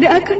Kau tidak akan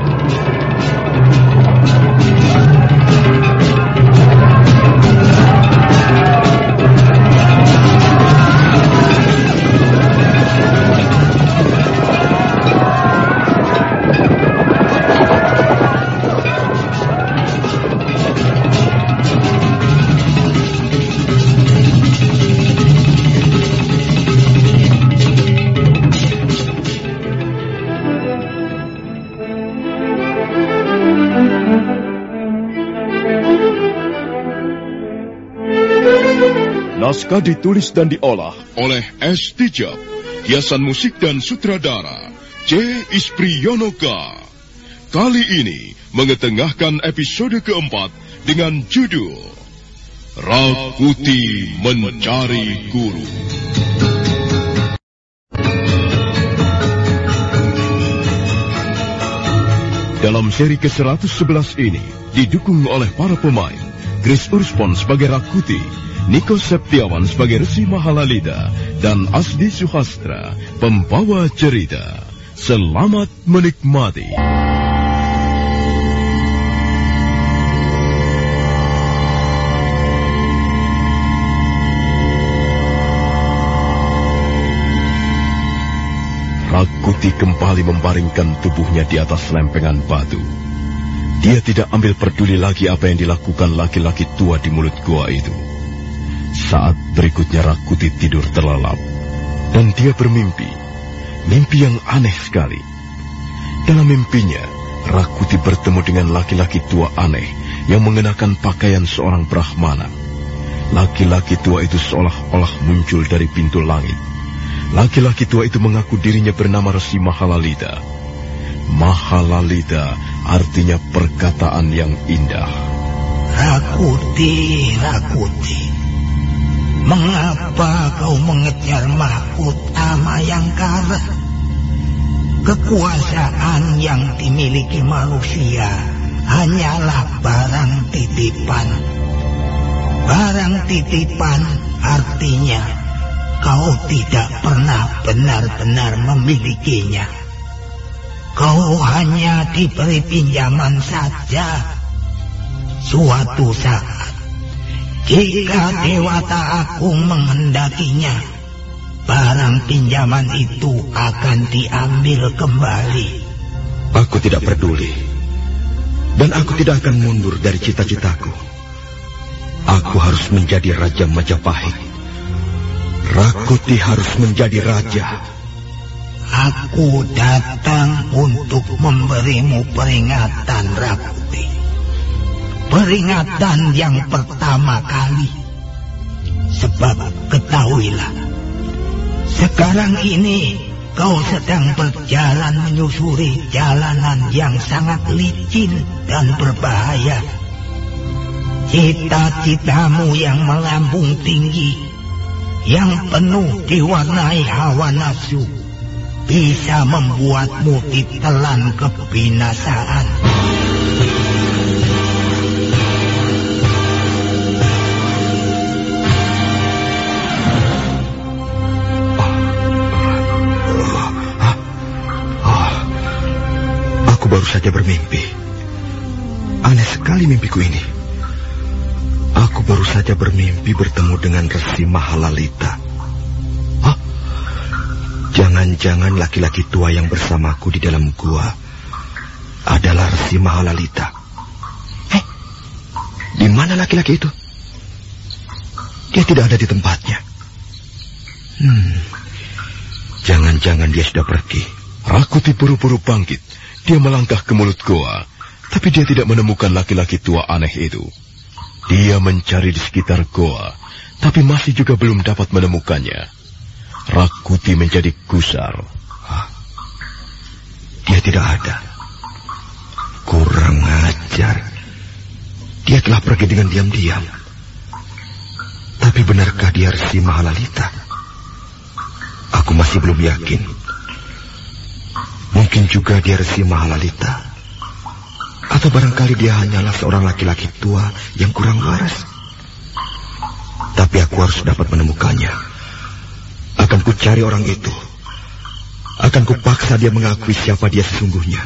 Naskah ditulis dan diolah oleh S. Tijab, hiasan musik dan sutradara C. Ispriyonoka. Kali ini mengetengahkan episode keempat dengan judul Rakuti Mencari Guru. Dalam seri ke-111 ini didukung oleh para pemain Chris Urspon sebagai Rakuti, Niko Septiawan sebagai Resi Mahalalida dan Asdi Suhastra, pembawa cerita. Selamat menikmati. Rakuti kembali membaringkan tubuhnya di atas lempengan batu. Dia tidak ambil peduli lagi apa yang dilakukan laki-laki tua di mulut gua itu. Saat berikutnya Rakuti tidur terlelap, dan dia bermimpi, mimpi yang aneh sekali. Dalam mimpinya, Rakuti bertemu dengan laki-laki tua aneh yang mengenakan pakaian seorang Brahmana. Laki-laki tua itu seolah-olah muncul dari pintu langit. Laki-laki tua itu mengaku dirinya bernama Resi Mahalalita. Mahalalita artinya perkataan yang indah. Rakuti, Rakuti. Mengapa kau mengejar mahkota Mayangkara? Kekuasaan yang dimiliki manusia hanyalah barang titipan. Barang titipan artinya kau tidak pernah benar-benar memilikinya. Kau hanya diberi pinjaman saja. Suatu saat jika Dewata Agung menghendakinya, barang pinjaman itu akan diambil kembali. Aku tidak peduli. Dan aku tidak akan mundur dari cita-citaku. Aku harus menjadi Raja Majapahit. Rakuti harus menjadi raja. Aku datang untuk memberimu peringatan, Rakuti. peringatan yang pertama kali. Sebab ketahuilah, sekarang ini kau sedang berjalan menyusuri jalanan yang sangat licin dan berbahaya. Cita-citamu yang melambung tinggi, yang penuh diwarnai hawa nafsu, bisa membuatmu ditelan kebinasaan. Aku baru saja bermimpi. Aneh sekali mimpiku ini. Aku baru saja bermimpi bertemu dengan Resi Mahalalita. Jangan-jangan laki-laki tua yang bersamaku di dalam gua adalah Resi Mahalalita. Eh, di mana laki-laki itu? Dia tidak ada di tempatnya. Hmm, jangan-jangan dia sudah pergi. Rakuti buru-buru bangkit. Dia melangkah ke mulut goa, tapi dia tidak menemukan laki-laki tua aneh itu. Dia mencari di sekitar goa, tapi masih juga belum dapat menemukannya. Rakuti menjadi gusar. Hah? Dia tidak ada. Kurang ajar. Dia telah pergi dengan diam-diam. Tapi benarkah dia Resi Mahalalita? Aku masih belum yakin. Mungkin juga dia Resi Mahalalita. Atau barangkali dia hanyalah seorang laki-laki tua yang kurang waras. Tapi aku harus dapat menemukannya. Akan ku cari orang itu. Akan ku paksa dia mengakui siapa dia sesungguhnya.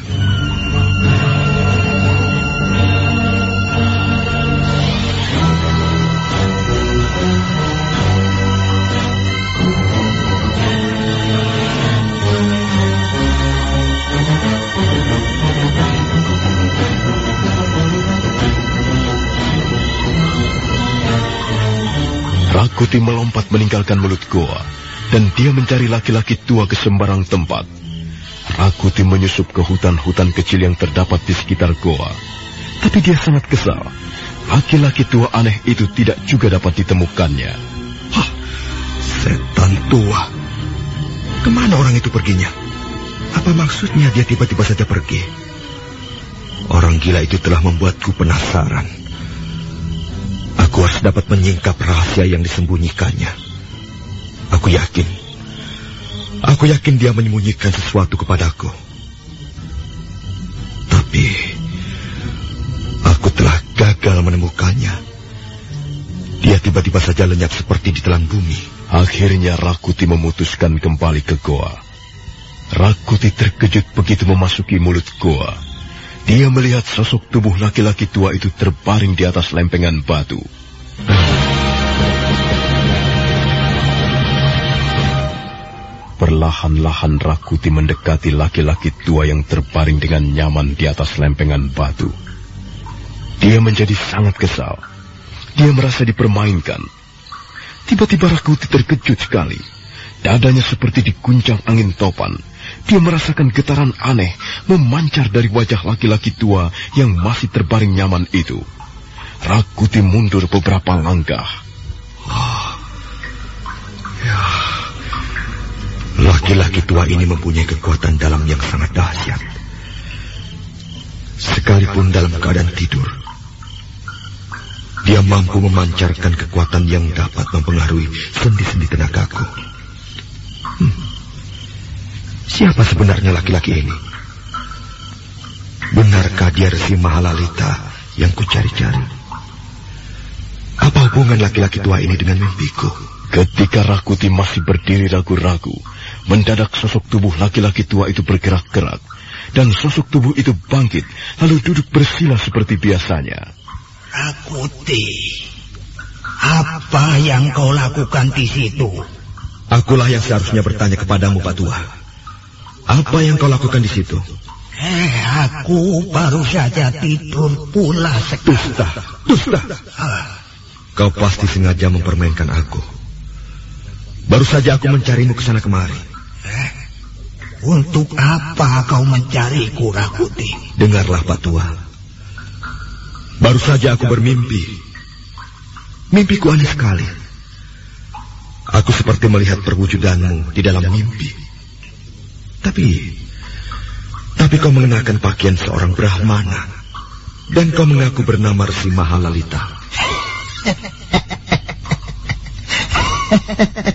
Rakuti melompat meninggalkan mulut goa, dan dia mencari laki-laki tua ke sembarang tempat. Rakuti menyusup ke hutan-hutan kecil yang terdapat di sekitar goa. Tapi dia sangat kesal. Laki-laki tua aneh itu tidak juga dapat ditemukannya. Hah, setan tua. Ke mana orang itu perginya? Apa maksudnya dia tiba-tiba saja pergi? Orang gila itu telah membuatku penasaran. Aku harus dapat menyingkap rahasia yang disembunyikannya. Aku yakin. Aku yakin dia menyembunyikan sesuatu kepadaku. Tapi aku telah gagal menemukannya. Dia tiba-tiba saja lenyap seperti ditelan bumi. Akhirnya Rakuti memutuskan kembali ke goa. Rakuti terkejut begitu memasuki mulut goa. Dia melihat sosok tubuh laki-laki tua itu terbaring di atas lempengan batu. Perlahan-lahan Rakuti mendekati laki-laki tua yang terbaring dengan nyaman di atas lempengan batu. Dia menjadi sangat kesal. Dia merasa dipermainkan. Tiba-tiba Rakuti terkejut sekali. Dadanya seperti diguncang angin topan. Dia merasakan getaran aneh memancar dari wajah laki-laki tua yang masih terbaring nyaman itu. Rakuti mundur beberapa langkah. Laki-laki tua ini mempunyai kekuatan dalam yang sangat dahsyat. Sekalipun dalam keadaan tidur, dia mampu memancarkan kekuatan yang dapat mempengaruhi sendi-sendi tenagaku. Hmm. Siapa sebenarnya laki-laki ini? Benarkah dia Resi Mahalalita yang kucari-cari? Apa hubungan laki-laki tua ini dengan mimpiku? Ketika Rakuti masih berdiri ragu-ragu, mendadak sosok tubuh laki-laki tua itu bergerak-gerak. Dan sosok tubuh itu bangkit, lalu duduk bersila seperti biasanya. Rakuti, apa yang kau lakukan di situ? Akulah yang seharusnya bertanya kepadamu, Pak Tua. Apa yang kau lakukan di situ? Eh, aku baru saja tidur pula sekarang. Dusta, dusta. Kau pasti sengaja mempermainkan aku. Baru saja aku mencarimu ke sana kemari. Eh, untuk apa kau mencariku, Rakuti? Dengarlah, Pak Tua. Baru saja aku bermimpi. Mimpiku aneh sekali. Aku seperti melihat perwujudanmu di dalam mimpi. Tapi, tapi kau mengenakan pakaian seorang Brahmana. Dan kau mengaku bernama Resi Mahalalita.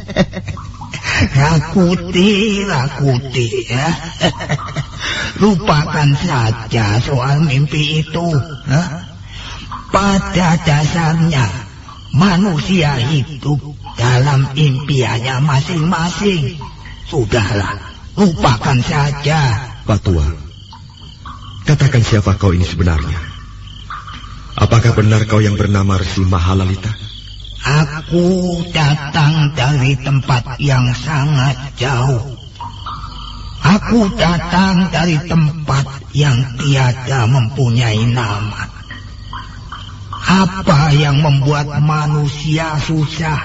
Rakuti, Rakuti ya. Lupakan saja soal mimpi itu. Ya. Pada dasarnya manusia hidup dalam impiannya masing-masing. Sudahlah, lupakan saja. Pak Tua, katakan siapa kau ini sebenarnya? Apakah benar kau yang bernama Resi Mahalalita? Aku datang dari tempat yang sangat jauh. Aku datang dari tempat yang tiada mempunyai nama. Apa yang membuat manusia susah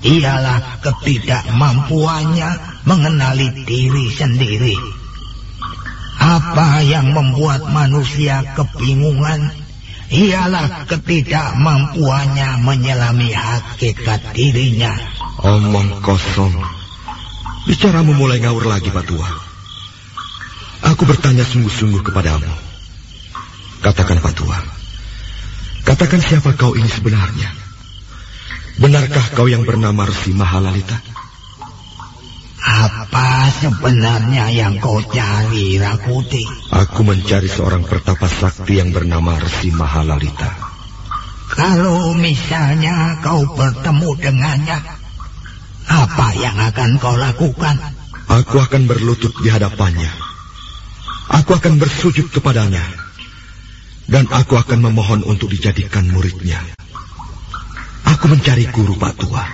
ialah ketidakmampuannya mengenali diri sendiri. Apa yang membuat manusia kebingungan ialah ketidakmampuannya menyelami hakikat dirinya. Omong kosong. Bicaramu mulai ngawur lagi, Pak Tua. Aku bertanya sungguh-sungguh kepadamu. Katakan, Pak Tua. Katakan siapa kau ini sebenarnya. Benarkah kau yang bernama Resi Mahalalita? Sebenarnya yang kau cari, Rakuti? Aku mencari seorang pertapa sakti yang bernama Resi Mahalalita. Kalau misalnya kau bertemu dengannya, apa yang akan kau lakukan? Aku akan berlutut di hadapannya. Aku akan bersujud kepadanya. Dan aku akan memohon untuk dijadikan muridnya. Aku mencari guru Pak Tua.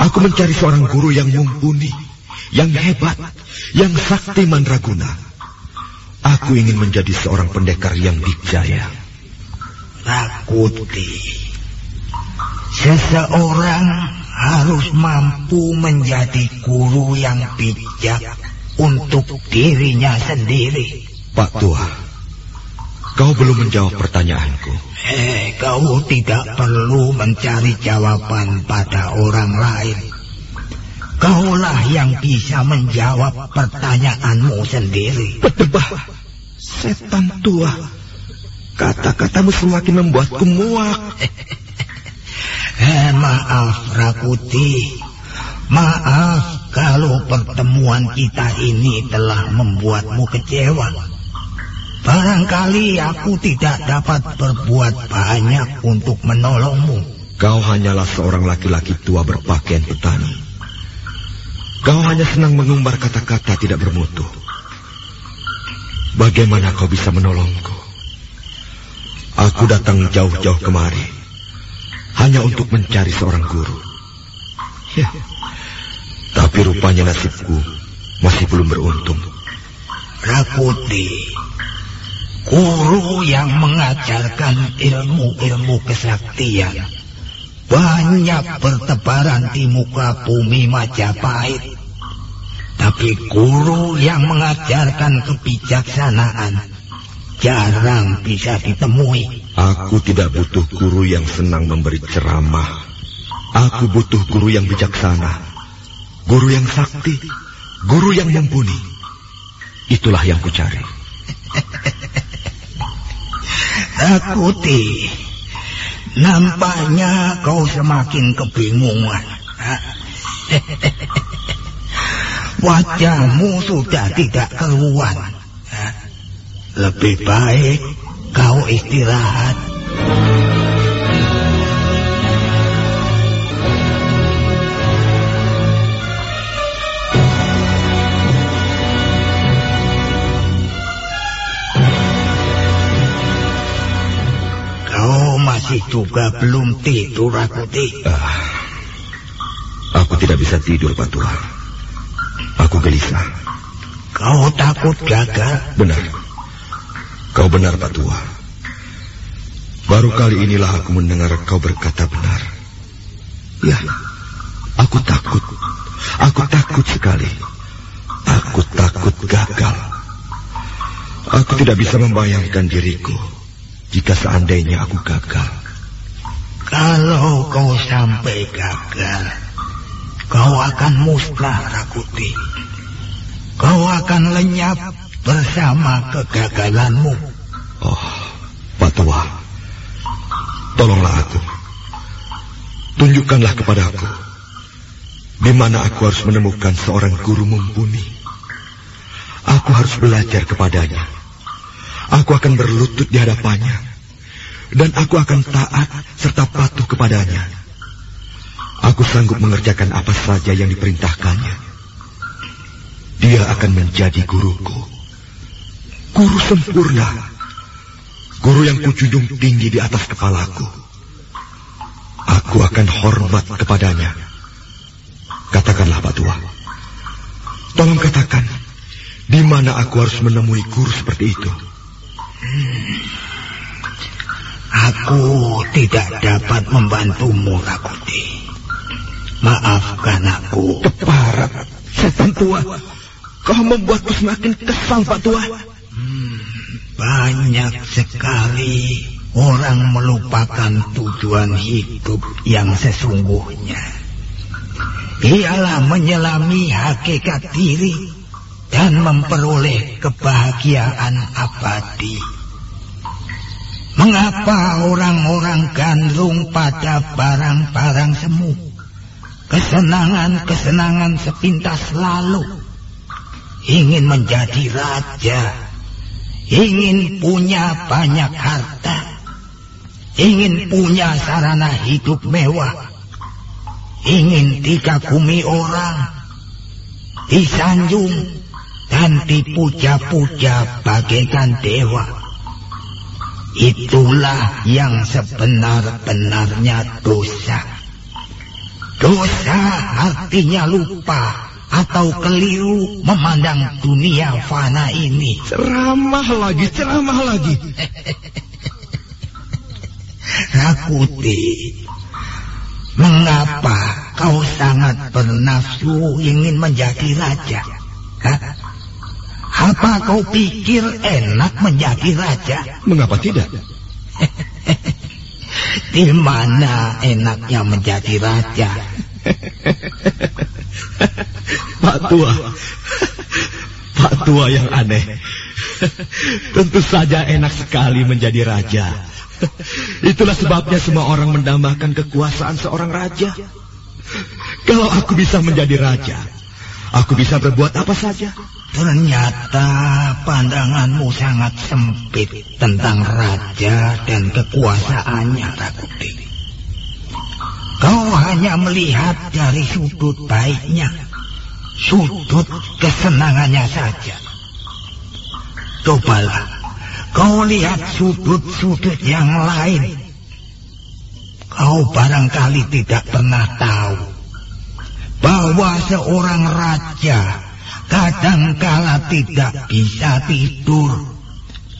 Aku mencari seorang guru yang mumpuni, yang hebat, yang sakti mandraguna. Aku ingin menjadi seorang pendekar yang dijaya. Rakuti, seseorang harus mampu menjadi guru yang bijak untuk dirinya sendiri. Pak Tua, kau belum menjawab pertanyaanku. Eh, kau tidak perlu mencari jawaban pada orang lain. Kaulah yang bisa menjawab pertanyaanmu sendiri. Berdebah, setan tua. Kata-katamu semakin membuatku muak. eh, maaf, Rakuti. Maaf kalau pertemuan kita ini telah membuatmu kecewa. Barangkali aku tidak dapat berbuat banyak untuk menolongmu. Kau hanyalah seorang laki-laki tua berpakaian petani. Kau hanya senang mengumbar kata-kata tidak bermutu. Bagaimana kau bisa menolongku? Aku datang jauh-jauh kemari hanya untuk mencari seorang guru. Ya. Tapi rupanya nasibku masih belum beruntung. Rakuti, guru yang mengajarkan ilmu-ilmu kesaktian banyak bertebaran di muka bumi Majapahit. Tapi guru yang mengajarkan kebijaksanaan jarang bisa ditemui. Aku tidak butuh guru yang senang memberi ceramah. Aku butuh guru yang bijaksana. Guru yang sakti. Guru yang mumpuni. Itulah yang kucari. Takuti, nampaknya kau semakin kebingungan. Wajahmu sudah tidak keruan. Lebih baik kau istirahat. Kau masih juga belum tidur, Rakuti. Ah, aku tidak bisa tidur, Pak Tua. Aku gelisah. Kau takut gagal? Benar. Kau benar, Pak Tua. Baru kali inilah aku mendengar kau berkata benar. Ya, aku takut. Aku takut sekali. Aku takut gagal. Aku tidak bisa membayangkan diriku jika seandainya aku gagal. Kalau kau sampai gagal, kau akan musnah, Rakuti. Kau akan lenyap bersama kegagalanmu. Oh, Pak Tua, tolonglah aku. Tunjukkanlah kepadaku di mana aku harus menemukan seorang guru mumpuni. Aku harus belajar kepadanya. Aku akan berlutut di hadapannya. Dan aku akan taat serta patuh kepadanya. Aku sanggup mengerjakan apa saja yang diperintahkannya. Dia akan menjadi guruku. Guru sempurna. Guru yang kujunjung tinggi di atas kepalaku. Aku akan hormat kepadanya. Katakanlah Pak Tua. Tolong katakan, di mana aku harus menemui guru seperti itu? Aku tidak dapat membantumu, Rakuti. Maafkan aku. Keparat, setan tua. Kau membuatku semakin kesal, Pak Tua. Hmm, banyak sekali orang melupakan tujuan hidup yang sesungguhnya. Ialah menyelami hakikat diri dan memperoleh kebahagiaan abadi. Mengapa orang-orang gandrung pada barang-barang semu? Kesenangan-kesenangan sepintas lalu. Ingin menjadi raja. Ingin punya banyak harta. Ingin punya sarana hidup mewah. Ingin dikagumi orang. Disanjung dan dipuja-puja bagaikan dewa Itulah yang sebenar-benarnya dosa. Dosa artinya lupa atau keliru memandang dunia fana ini. Ceramah lagi, ceramah lagi. Rakuti, mengapa kau sangat bernafsu ingin menjadi raja? Hah? Apa kau pikir enak menjadi raja? Mengapa tidak? Di mana enaknya menjadi raja? Pak Tua, Pak Tua yang aneh. Tentu saja enak sekali menjadi raja. Itulah sebabnya semua orang mendambakan kekuasaan seorang raja. Kalau aku bisa menjadi raja, aku bisa berbuat apa saja. Ternyata pandanganmu sangat sempit tentang raja dan kekuasaannya, Rakuti. Kau hanya melihat dari sudut baiknya, sudut kesenangannya saja. Cobalah, kau lihat sudut-sudut yang lain. Kau barangkali tidak pernah tahu bahwa seorang raja kadangkala tidak bisa tidur.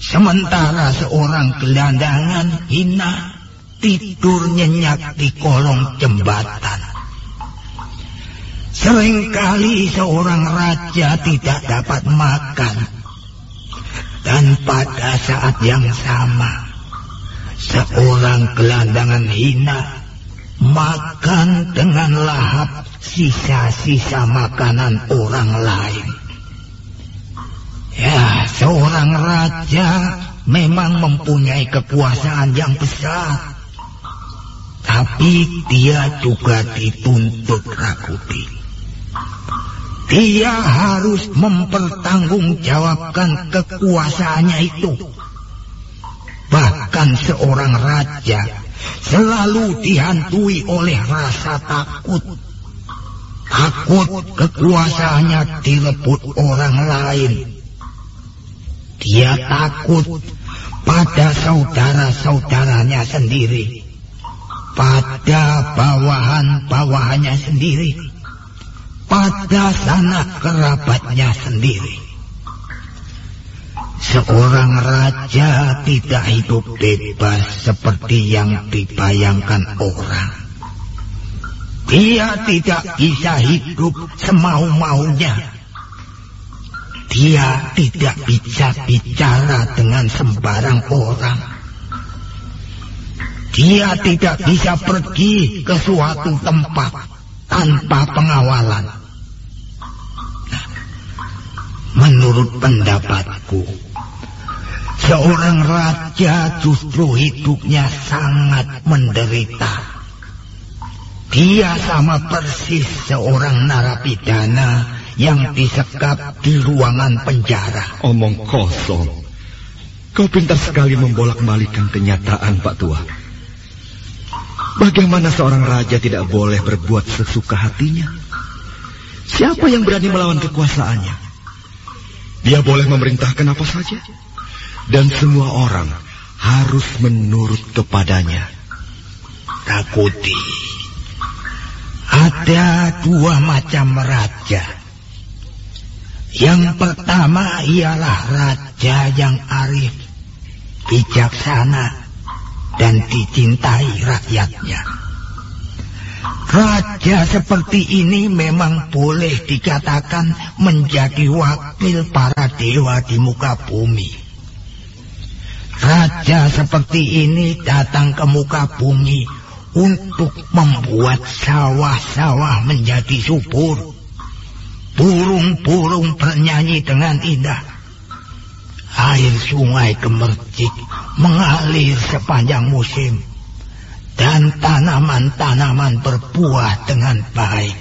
Sementara seorang gelandangan hina tidur nyenyak di kolong jembatan. Seringkali seorang raja tidak dapat makan. Dan pada saat yang sama, seorang gelandangan hina makan dengan lahap sisa-sisa makanan orang lain. Ya, seorang raja memang mempunyai kekuasaan yang besar. Tapi dia juga dituntut Rakuti. Dia harus mempertanggungjawabkan kekuasaannya itu. Bahkan seorang raja selalu dihantui oleh rasa takut Takut kekuasaannya direbut orang lain. Dia takut pada saudara-saudaranya sendiri. Pada bawahan-bawahannya sendiri. Pada sanak kerabatnya sendiri. Seorang raja tidak hidup bebas seperti yang dibayangkan orang. Dia tidak bisa hidup semau-maunya. Dia tidak bisa bicara dengan sembarang orang. Dia tidak bisa pergi ke suatu tempat tanpa pengawalan. Nah, menurut pendapatku, seorang raja justru hidupnya sangat menderita. Dia sama persis seorang narapidana yang disekap di ruangan penjara. Omong kosong. Kau pintar sekali membolak-balikan kenyataan, Pak Tua. Bagaimana seorang raja tidak boleh berbuat sesuka hatinya? Siapa yang berani melawan kekuasaannya? Dia boleh memerintahkan apa saja. Dan semua orang harus menurut kepadanya. Takuti. Ada dua macam raja. Yang pertama ialah raja yang arif, bijaksana, dan dicintai rakyatnya. Raja seperti ini memang boleh dikatakan menjadi wakil para dewa di muka bumi. Raja seperti ini datang ke muka bumi untuk membuat sawah-sawah menjadi subur. Burung-burung bernyanyi dengan indah Air sungai gemercik mengalir sepanjang musim. Dan tanaman-tanaman berbuah dengan baik.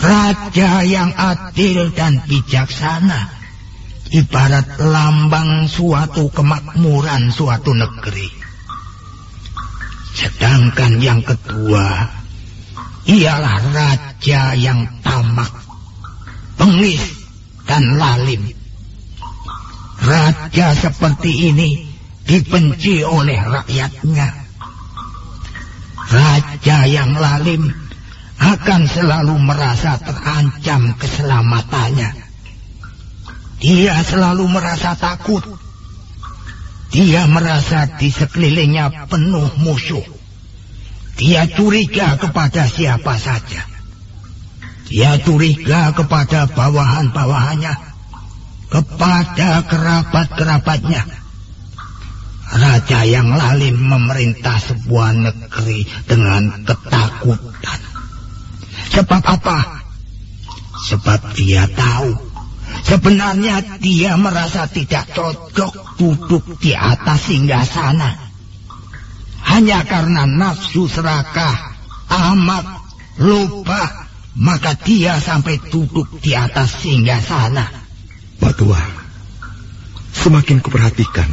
Raja yang adil dan bijaksana ibarat lambang suatu kemakmuran suatu negeri. Sedangkan yang kedua ialah raja yang tamak, pengis, dan lalim. Raja seperti ini dibenci oleh rakyatnya. Raja yang lalim akan selalu merasa terancam keselamatannya. Dia selalu merasa takut. Dia merasa di sekelilingnya penuh musuh. Dia curiga kepada siapa saja. Dia curiga kepada bawahan-bawahannya kepada kerabat-kerabatnya. Raja yang lalim memerintah sebuah negeri dengan ketakutan. Sebab apa? Sebab dia tahu sebenarnya dia merasa tidak cocok duduk di atas singgah sana. Hanya karena nafsu serakah, amat, lupa, maka dia sampai duduk di atas singgah sana. Pak Tua, semakin kuperhatikan,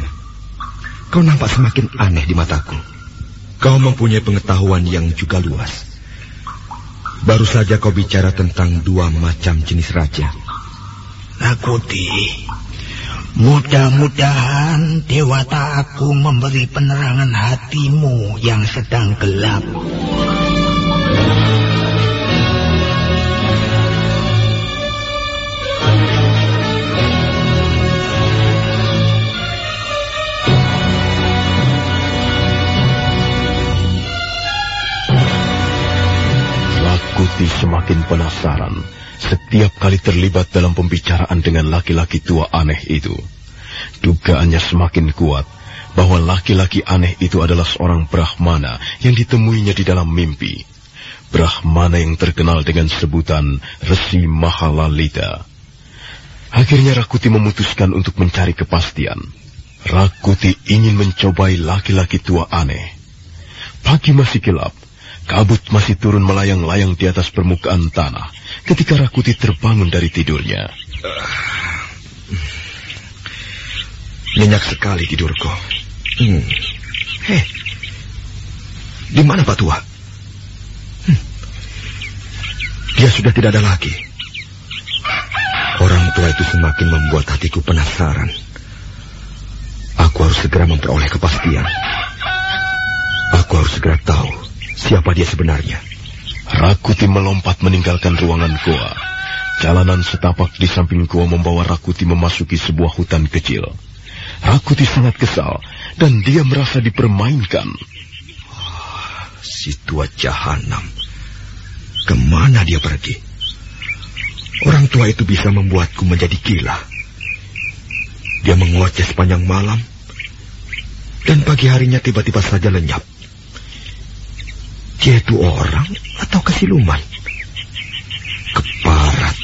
kau nampak semakin aneh di mataku. Kau mempunyai pengetahuan yang juga luas. Baru saja kau bicara tentang dua macam jenis raja. Nakuti, mudah-mudahan Dewata Agung memberi penerangan hatimu yang sedang gelap. Sakti semakin penasaran setiap kali terlibat dalam pembicaraan dengan laki-laki tua aneh itu. Dugaannya semakin kuat bahwa laki-laki aneh itu adalah seorang Brahmana yang ditemuinya di dalam mimpi. Brahmana yang terkenal dengan sebutan Resi Mahalalita. Akhirnya Rakuti memutuskan untuk mencari kepastian. Rakuti ingin mencobai laki-laki tua aneh. Pagi masih gelap, Kabut masih turun melayang-layang di atas permukaan tanah ketika Rakuti terbangun dari tidurnya. Nyenyak sekali tidurku. Hmm. Hei, di mana Pak Tua? Hmm. Dia sudah tidak ada lagi. Orang tua itu semakin membuat hatiku penasaran. Aku harus segera memperoleh kepastian. Aku harus segera tahu Siapa dia sebenarnya? Rakuti melompat meninggalkan ruangan goa. Jalanan setapak di samping goa membawa Rakuti memasuki sebuah hutan kecil. Rakuti sangat kesal dan dia merasa dipermainkan. Oh, si tua jahanam. Ke mana dia pergi? Orang tua itu bisa membuatku menjadi gila. Dia mengoceh sepanjang malam. Dan pagi harinya tiba-tiba saja lenyap. Dia itu orang atau kesiluman? Keparat.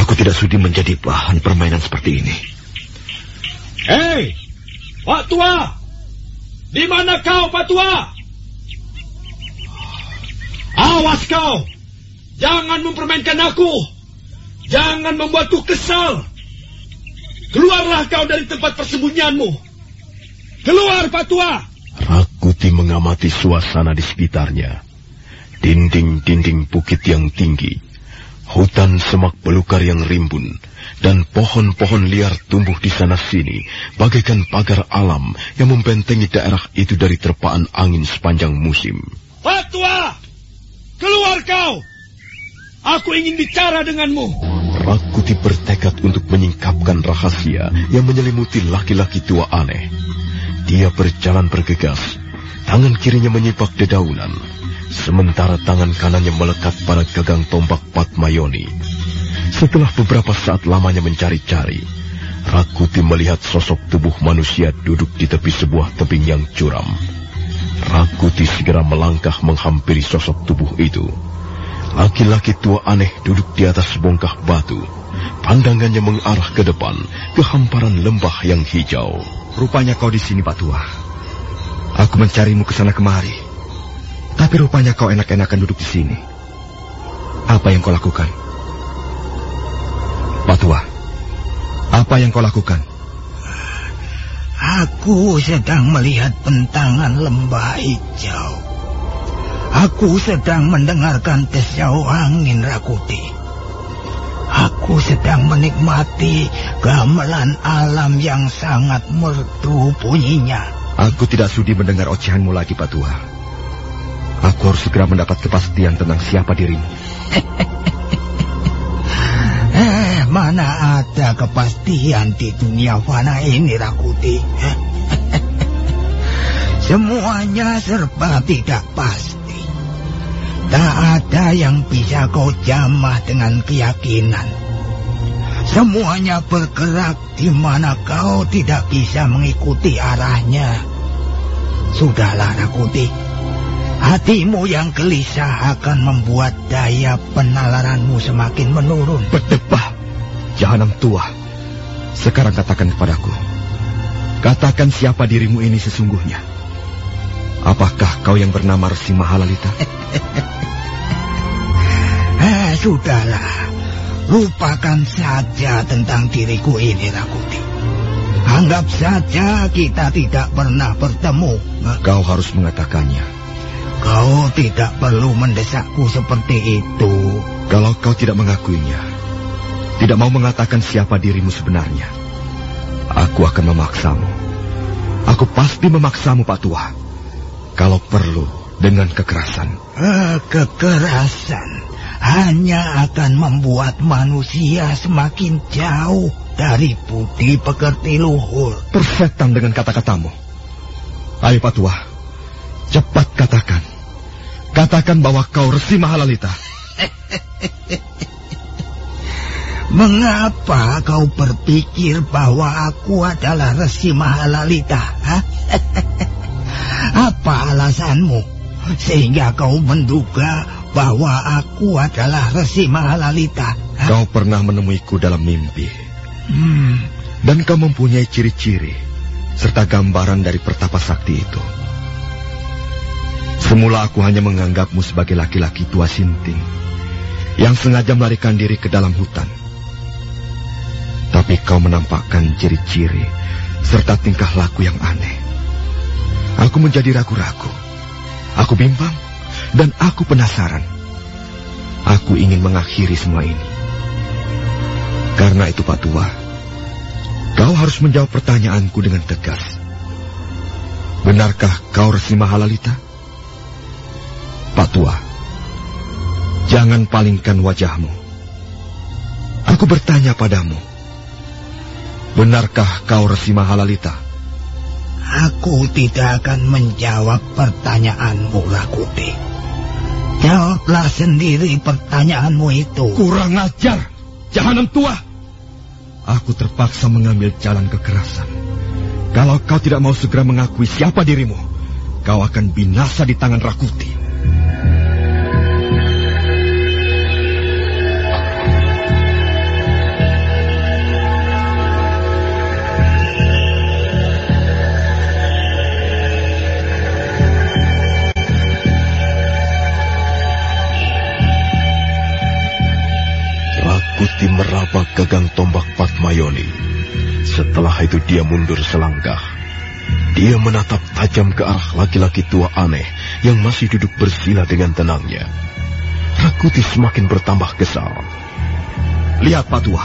Aku tidak sudi menjadi bahan permainan seperti ini. Hei, Pak Tua! Di mana kau, Pak Tua? Awas kau! Jangan mempermainkan aku! Jangan membuatku kesal! Keluarlah kau dari tempat persembunyianmu! Keluar, Pak Tua! Rakuti mengamati suasana di sekitarnya. Dinding-dinding bukit yang tinggi, hutan semak belukar yang rimbun, dan pohon-pohon liar tumbuh di sana-sini, bagaikan pagar alam yang membentengi daerah itu dari terpaan angin sepanjang musim. Fatwa! Keluar kau! Aku ingin bicara denganmu. Rakuti bertekad untuk menyingkapkan rahasia yang menyelimuti laki-laki tua aneh. Dia berjalan bergegas, tangan kirinya menyipak dedaunan, sementara tangan kanannya melekat pada gagang tombak Patmayoni. Setelah beberapa saat lamanya mencari-cari, Rakuti melihat sosok tubuh manusia duduk di tepi sebuah tebing yang curam. Rakuti segera melangkah menghampiri sosok tubuh itu. Laki-laki tua aneh duduk di atas bongkah batu. Pandangannya mengarah ke depan, ke hamparan lembah yang hijau. Rupanya kau di sini, Pak Tua. Aku mencarimu ke sana kemari. Tapi rupanya kau enak-enakan duduk di sini. Apa yang kau lakukan? Pak Tua, apa yang kau lakukan? Aku sedang melihat bentangan lembah hijau. Aku sedang mendengarkan desau angin Rakuti. Aku sedang menikmati gamelan alam yang sangat merdu bunyinya. Aku tidak sudi mendengar ocehanmu lagi, Pak Tua. Aku harus segera mendapat kepastian tentang siapa dirimu. eh, mana ada kepastian di dunia fana ini, Rakuti? Semuanya serba tidak pasti. Tak ada yang bisa kau jamah dengan keyakinan. Semuanya bergerak di mana kau tidak bisa mengikuti arahnya. Sudahlah, Rakuti. Hatimu yang gelisah akan membuat daya penalaranmu semakin menurun. Berdebah, jahanam tua. Sekarang katakan kepadaku. Katakan siapa dirimu ini sesungguhnya. Apakah kau yang bernama Resi Mahalalita? eh, sudahlah. Lupakan saja tentang diriku ini, Rakuti. Anggap saja kita tidak pernah bertemu. Kau harus mengatakannya. Kau tidak perlu mendesakku seperti itu. Kalau kau tidak mengakuinya, tidak mau mengatakan siapa dirimu sebenarnya, aku akan memaksamu. Aku pasti memaksamu, Pak Tua. Kalau perlu, dengan kekerasan. Eh, kekerasan hanya akan membuat manusia semakin jauh dari budi pekerti luhur. Persetan dengan kata-katamu. Ayo Pak Tua, cepat katakan. Katakan bahwa kau Resi Mahalalita. Mengapa kau berpikir bahwa aku adalah Resi Mahalalita? Ha? Apa alasanmu sehingga kau menduga bahwa aku adalah Resi Mahalalita? Ha? Kau pernah menemuiku dalam mimpi. Hmm. Dan kau mempunyai ciri-ciri serta gambaran dari pertapa sakti itu. Semula aku hanya menganggapmu sebagai laki-laki tua sinting yang sengaja melarikan diri ke dalam hutan. Tapi kau menampakkan ciri-ciri serta tingkah laku yang aneh. Aku menjadi ragu-ragu. Aku bimbang dan aku penasaran. Aku ingin mengakhiri semua ini. Karena itu Pak Tua, kau harus menjawab pertanyaanku dengan tegas. Benarkah kau Resi Mahalalita? Pak Tua, jangan palingkan wajahmu. Aku bertanya padamu, benarkah kau Resi Mahalalita? Aku tidak akan menjawab pertanyaanmu, Rakuti. Jawablah sendiri pertanyaanmu itu. Kurang ajar, jahanam tua. Aku terpaksa mengambil jalan kekerasan Kalau kau tidak mau segera mengakui siapa dirimu, kau akan binasa di tangan Rakuti. Rakuti meraba gagang tombak Patmayoni. Setelah itu dia mundur selangkah. Dia menatap tajam ke arah laki-laki tua aneh yang masih duduk bersila dengan tenangnya. Rakuti semakin bertambah kesal. Lihat Pak Tua.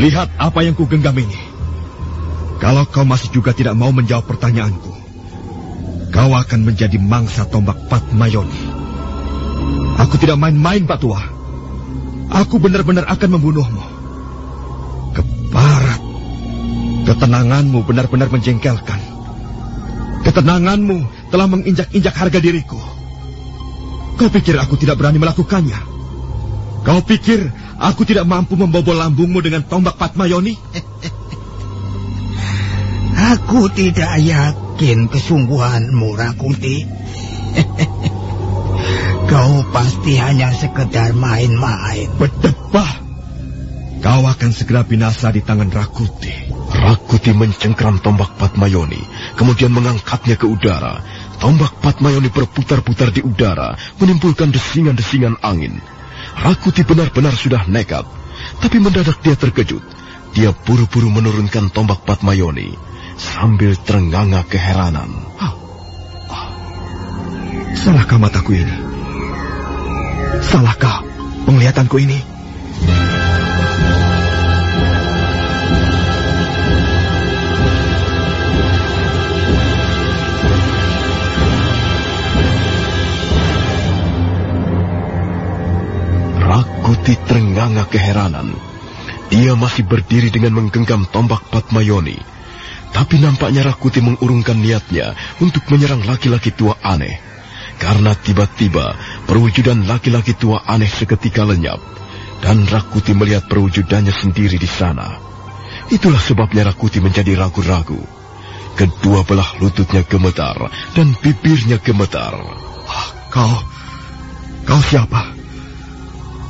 Lihat apa yang kugenggam ini. Kalau kau masih juga tidak mau menjawab pertanyaanku, kau akan menjadi mangsa tombak Patmayoni. Aku tidak main-main Pak Tua. Aku benar-benar akan membunuhmu. Keparat. Ketenanganmu benar-benar menjengkelkan. Ketenanganmu telah menginjak-injak harga diriku. Kau pikir aku tidak berani melakukannya? Kau pikir aku tidak mampu membobol lambungmu dengan tombak Patmayoni? Aku tidak yakin kesungguhanmu, Rakuti. Kau pasti hanya sekedar main-main. Berdebah. Kau akan segera binasa di tangan Rakuti. Rakuti mencengkram tombak Patmayoni, kemudian mengangkatnya ke udara. Tombak Patmayoni berputar-putar di udara, menimbulkan desingan-desingan angin. Rakuti benar-benar sudah nekat, tapi mendadak dia terkejut. Dia buru-buru menurunkan tombak Patmayoni sambil terenganga keheranan. Oh. Oh. Salahkah mataku ini? Salahkah penglihatanku ini? Rakuti terenganga keheranan. Dia masih berdiri dengan menggenggam tombak Patmayoni. Tapi nampaknya Rakuti mengurungkan niatnya untuk menyerang laki-laki tua aneh. Karena tiba-tiba perwujudan laki-laki tua aneh seketika lenyap. Dan Rakuti melihat perwujudannya sendiri di sana. Itulah sebabnya Rakuti menjadi ragu-ragu. Kedua belah lututnya gemetar dan bibirnya gemetar. Ah, kau, kau siapa?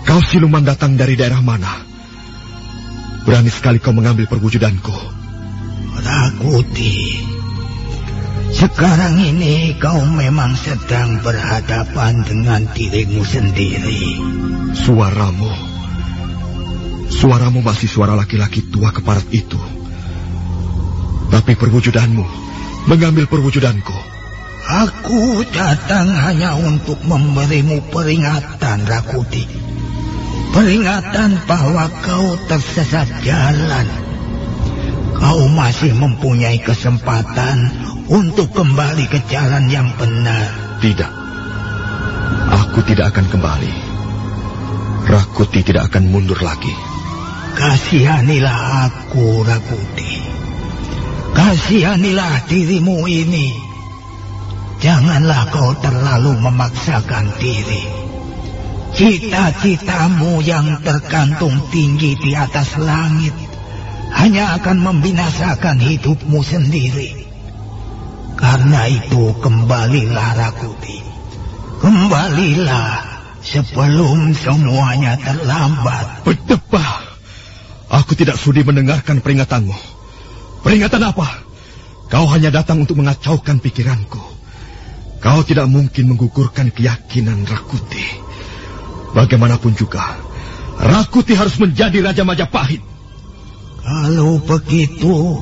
Kau siluman datang dari daerah mana? Berani sekali kau mengambil perwujudanku. Rakuti, sekarang ini kau memang sedang berhadapan dengan dirimu sendiri. Suaramu, suaramu masih suara laki-laki tua keparat itu. Tapi perwujudanmu mengambil perwujudanku. Aku datang hanya untuk memberimu peringatan, Rakuti. Peringatan bahwa kau tersesat jalan. Kau masih mempunyai kesempatan untuk kembali ke jalan yang benar. Tidak. Aku tidak akan kembali. Rakuti tidak akan mundur lagi. Kasihanilah aku, Rakuti. Kasihanilah dirimu ini. Janganlah kau terlalu memaksakan diri. Cita-citamu yang tergantung tinggi di atas langit hanya akan membinasakan hidupmu sendiri. Karena itu kembalilah Rakuti. Kembalilah sebelum semuanya terlambat. Berdebah. Aku tidak sudi mendengarkan peringatanmu. Peringatan apa? Kau hanya datang untuk mengacaukan pikiranku. Kau tidak mungkin menggugurkan keyakinan Rakuti. Bagaimanapun juga, Rakuti harus menjadi Raja Majapahit. Kalau begitu,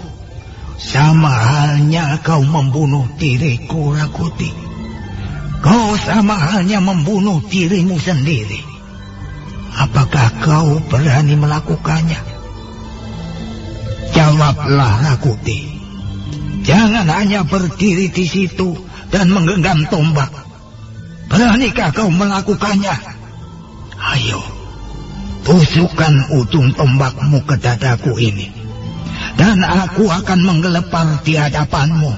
sama halnya kau membunuh diriku, Rakuti. Kau sama halnya membunuh dirimu sendiri. Apakah kau berani melakukannya? Jawablah, Rakuti. Jangan hanya berdiri di situ dan menggenggam tombak. Beranikah kau melakukannya? Ayo, tusukkan ujung tombakmu ke dadaku ini. Dan aku akan menggelepar di hadapanmu.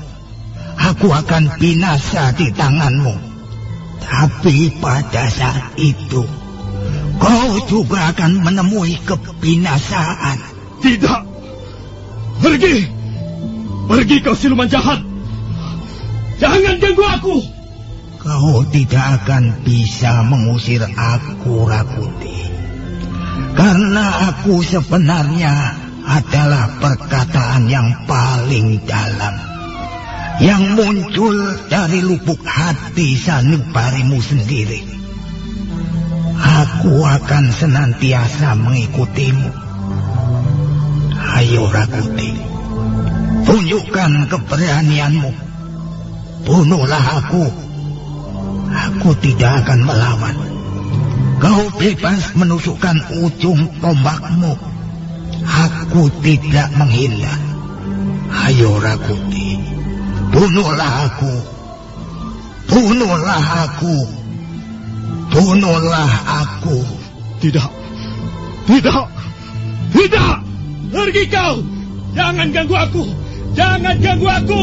Aku akan binasa di tanganmu. Tapi pada saat itu, kau juga akan menemui kebinasaan. Tidak. Pergi. Pergi kau siluman jahat. Jangan ganggu aku. Kau tidak akan bisa mengusir aku, Rakuti. Karena aku sebenarnya adalah perkataan yang paling dalam. Yang muncul dari lubuk hati sanubarimu sendiri. Aku akan senantiasa mengikutimu. Ayo Rakuti, tunjukkan keberanianmu. Bunuhlah aku. Aku tidak akan melawan. Kau bebas menusukkan ujung tombakmu. Aku tidak menghindar. Ayo Rakuti, bunuhlah aku. Bunuhlah aku. Bunuhlah aku. Tidak. Tidak. Tidak. Pergi kau. Jangan ganggu aku. Jangan ganggu aku.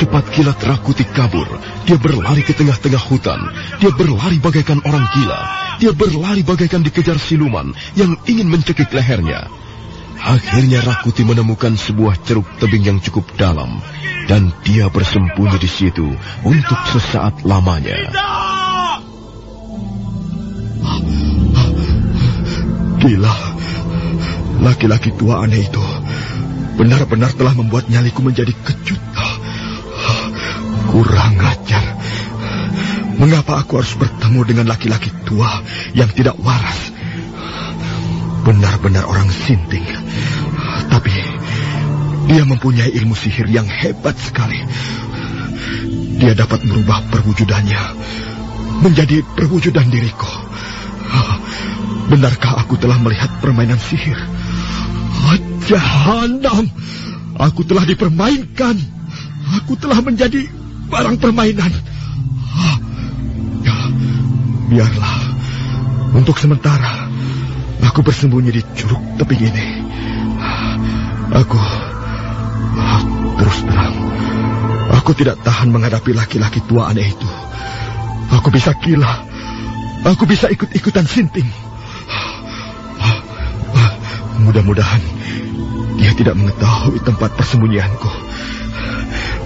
Secepat kilat Rakuti kabur, dia berlari ke tengah-tengah hutan. Dia berlari bagaikan orang gila. Dia berlari bagaikan dikejar siluman yang ingin mencekik lehernya. Akhirnya Rakuti menemukan sebuah ceruk tebing yang cukup dalam. Dan dia bersembunyi di situ untuk sesaat lamanya. Gila. Laki-laki tua aneh itu benar-benar telah membuat nyaliku menjadi kecut. Kurang ajar. Mengapa aku harus bertemu dengan laki-laki tua yang tidak waras? Benar-benar orang sinting. Tapi dia mempunyai ilmu sihir yang hebat sekali. Dia dapat merubah perwujudannya menjadi perwujudan diriku. Benarkah aku telah melihat permainan sihir? Jahanam! Aku telah dipermainkan. Aku telah menjadi barang permainan. Ya, biarlah. Untuk sementara, aku bersembunyi di curug tebing ini. Aku terus terang, aku tidak tahan menghadapi laki-laki tua aneh itu. Aku bisa gila. Aku bisa ikut-ikutan sinting. Mudah-mudahan dia tidak mengetahui tempat persembunyianku.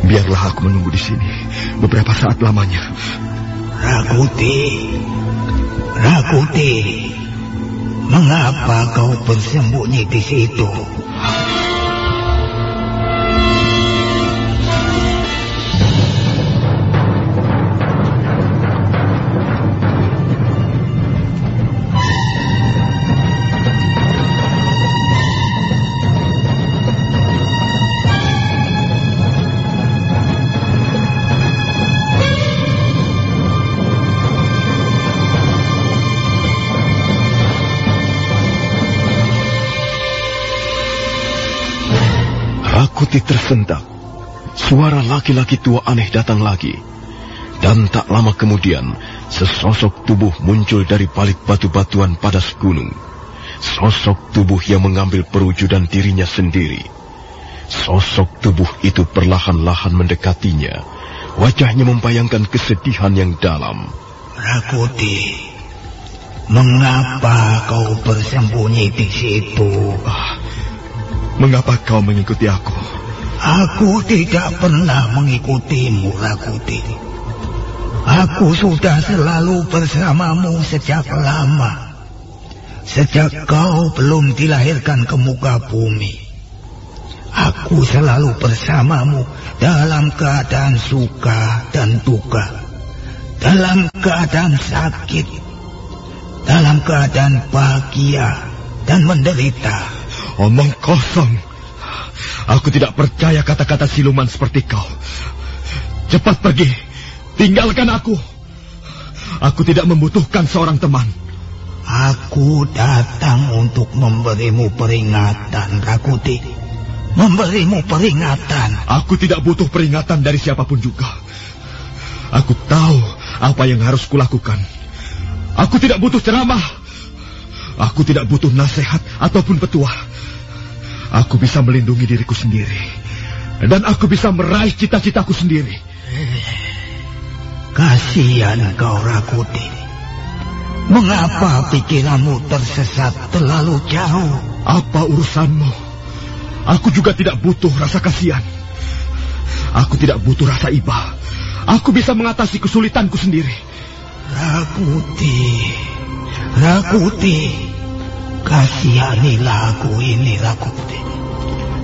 Biarlah aku menunggu di sini beberapa saat lamanya. Rakuti, Rakuti, mengapa kau bersembunyi di situ? Rakuti tersentak. Suara laki-laki tua aneh datang lagi. Dan tak lama kemudian, sesosok tubuh muncul dari balik batu-batuan padas gunung. Sosok tubuh yang mengambil perwujudan dirinya sendiri. Sosok tubuh itu perlahan-lahan mendekatinya. Wajahnya membayangkan kesedihan yang dalam. Rakuti, mengapa kau bersembunyi di situ? Ah, mengapa kau mengikuti aku? Aku tidak pernah mengikutimu, Rakuti. Aku sudah selalu bersamamu sejak lama. Sejak kau belum dilahirkan ke muka bumi. Aku selalu bersamamu dalam keadaan suka dan duka. Dalam keadaan sakit. Dalam keadaan bahagia dan menderita. Omong kosong. Aku tidak percaya kata-kata siluman seperti kau. Cepat pergi. Tinggalkan aku. Aku tidak membutuhkan seorang teman. Aku datang untuk memberimu peringatan, Rakuti. Memberimu peringatan. Aku tidak butuh peringatan dari siapa pun juga. Aku tahu apa yang harus kulakukan. Aku tidak butuh ceramah. Aku tidak butuh nasihat ataupun petuah. Aku bisa melindungi diriku sendiri. Dan aku bisa meraih cita-citaku sendiri. Kasihan kau Rakuti. Mengapa pikiranmu tersesat terlalu jauh? Apa urusanmu? Aku juga tidak butuh rasa kasihan. Aku tidak butuh rasa iba. Aku bisa mengatasi kesulitanku sendiri. Rakuti, Rakuti, kasihanilah aku ini Rakuti.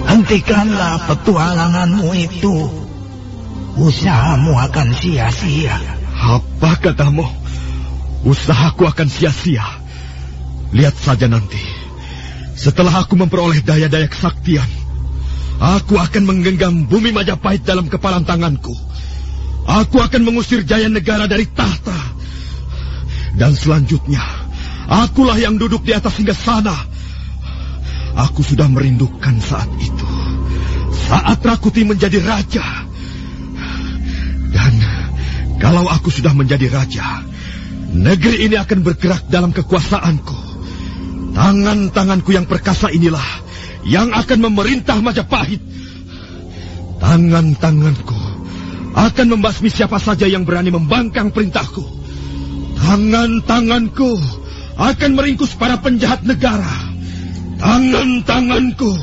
Hentikanlah petualanganmu itu. Usahamu akan sia-sia. Apa katamu? Usahaku akan sia-sia. Lihat saja nanti. Setelah aku memperoleh daya-daya kesaktian, aku akan menggenggam bumi Majapahit dalam kepalan tanganku. Aku akan mengusir jaya negara dari tahta. Dan selanjutnya, akulah yang duduk di atas hingga sana. Aku sudah merindukan saat itu. Saat Rakuti menjadi raja. Dan kalau aku sudah menjadi raja, negeri ini akan bergerak dalam kekuasaanku. Tangan-tanganku yang perkasa inilah yang akan memerintah Majapahit. Tangan-tanganku akan membasmi siapa saja yang berani membangkang perintahku. Tangan-tanganku akan meringkus para penjahat negara. Tangan-tanganku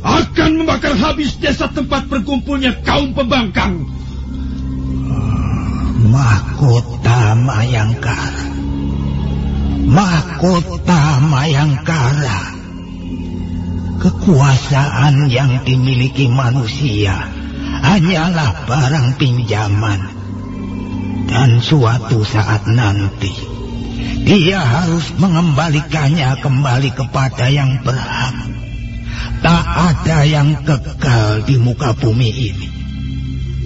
akan membakar habis desa tempat berkumpulnya kaum pembangkang. Mahkota Mayangkara. Mahkota Mayangkara. Kekuasaan yang dimiliki manusia hanyalah barang pinjaman. Dan suatu saat nanti, dia harus mengembalikannya kembali kepada yang berhak. Tak ada yang kekal di muka bumi ini.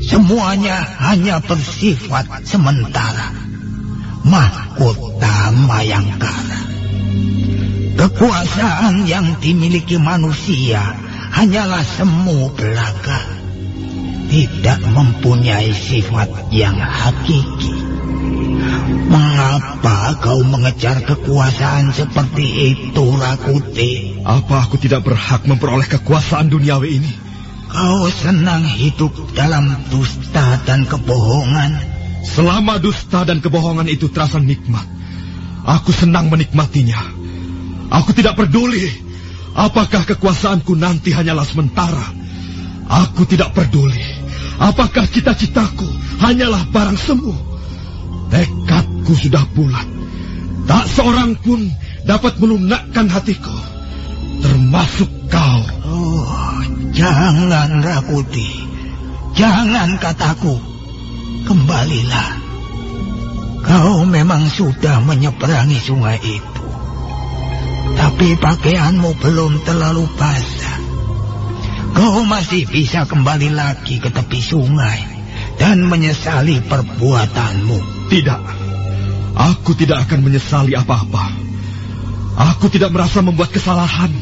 Semuanya hanya bersifat sementara. Mahkota Mayangkara. Kekuasaan yang dimiliki manusia hanyalah semu belaka. Tidak mempunyai sifat yang hakiki. Mengapa kau mengejar kekuasaan seperti itu, Rakuti? Apa aku tidak berhak memperoleh kekuasaan duniawi ini? Kau senang hidup dalam dusta dan kebohongan. Selama dusta dan kebohongan itu terasa nikmat, aku senang menikmatinya. Aku tidak peduli apakah kekuasaanku nanti hanyalah sementara. Aku tidak peduli apakah cita-citaku hanyalah barang semu. Tekadku sudah bulat. Tak seorang pun dapat melunakkan hatiku. Termasuk kau. Oh, jangan Rakuti. Jangan kataku. Kembalilah. Kau memang sudah menyeberangi sungai itu. Tapi pakaianmu belum terlalu basah. Kau masih bisa kembali lagi ke tepi sungai dan menyesali perbuatanmu. Tidak. Aku tidak akan menyesali apa-apa. Aku tidak merasa membuat kesalahan.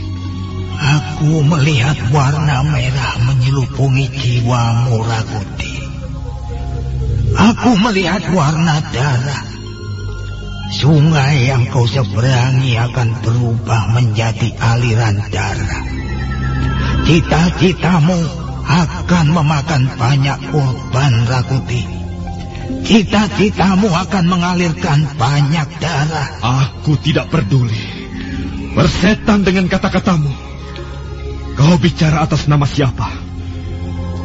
Aku melihat warna merah menyelupungi jiwamu, Rakuti. Aku melihat warna darah. Sungai yang kau seberangi akan berubah menjadi aliran darah. Cita-citamu akan memakan banyak korban, Rakuti. Cita-citamu akan mengalirkan banyak darah. Aku tidak peduli. Bersetan dengan kata-katamu. Kau bicara atas nama siapa?